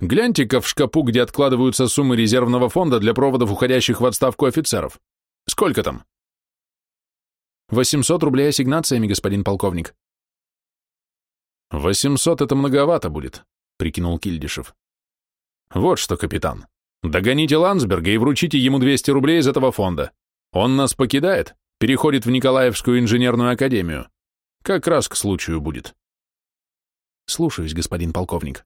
Гляньте-ка в шкапу, где откладываются суммы резервного фонда для проводов уходящих в отставку офицеров. Сколько там?» «800 рублей ассигнациями, господин полковник». «Восемьсот — это многовато будет», — прикинул Кильдишев. «Вот что, капитан, Догоните Ландсберга и вручите ему 200 рублей из этого фонда. Он нас покидает, переходит в Николаевскую инженерную академию. Как раз к случаю будет. Слушаюсь, господин полковник.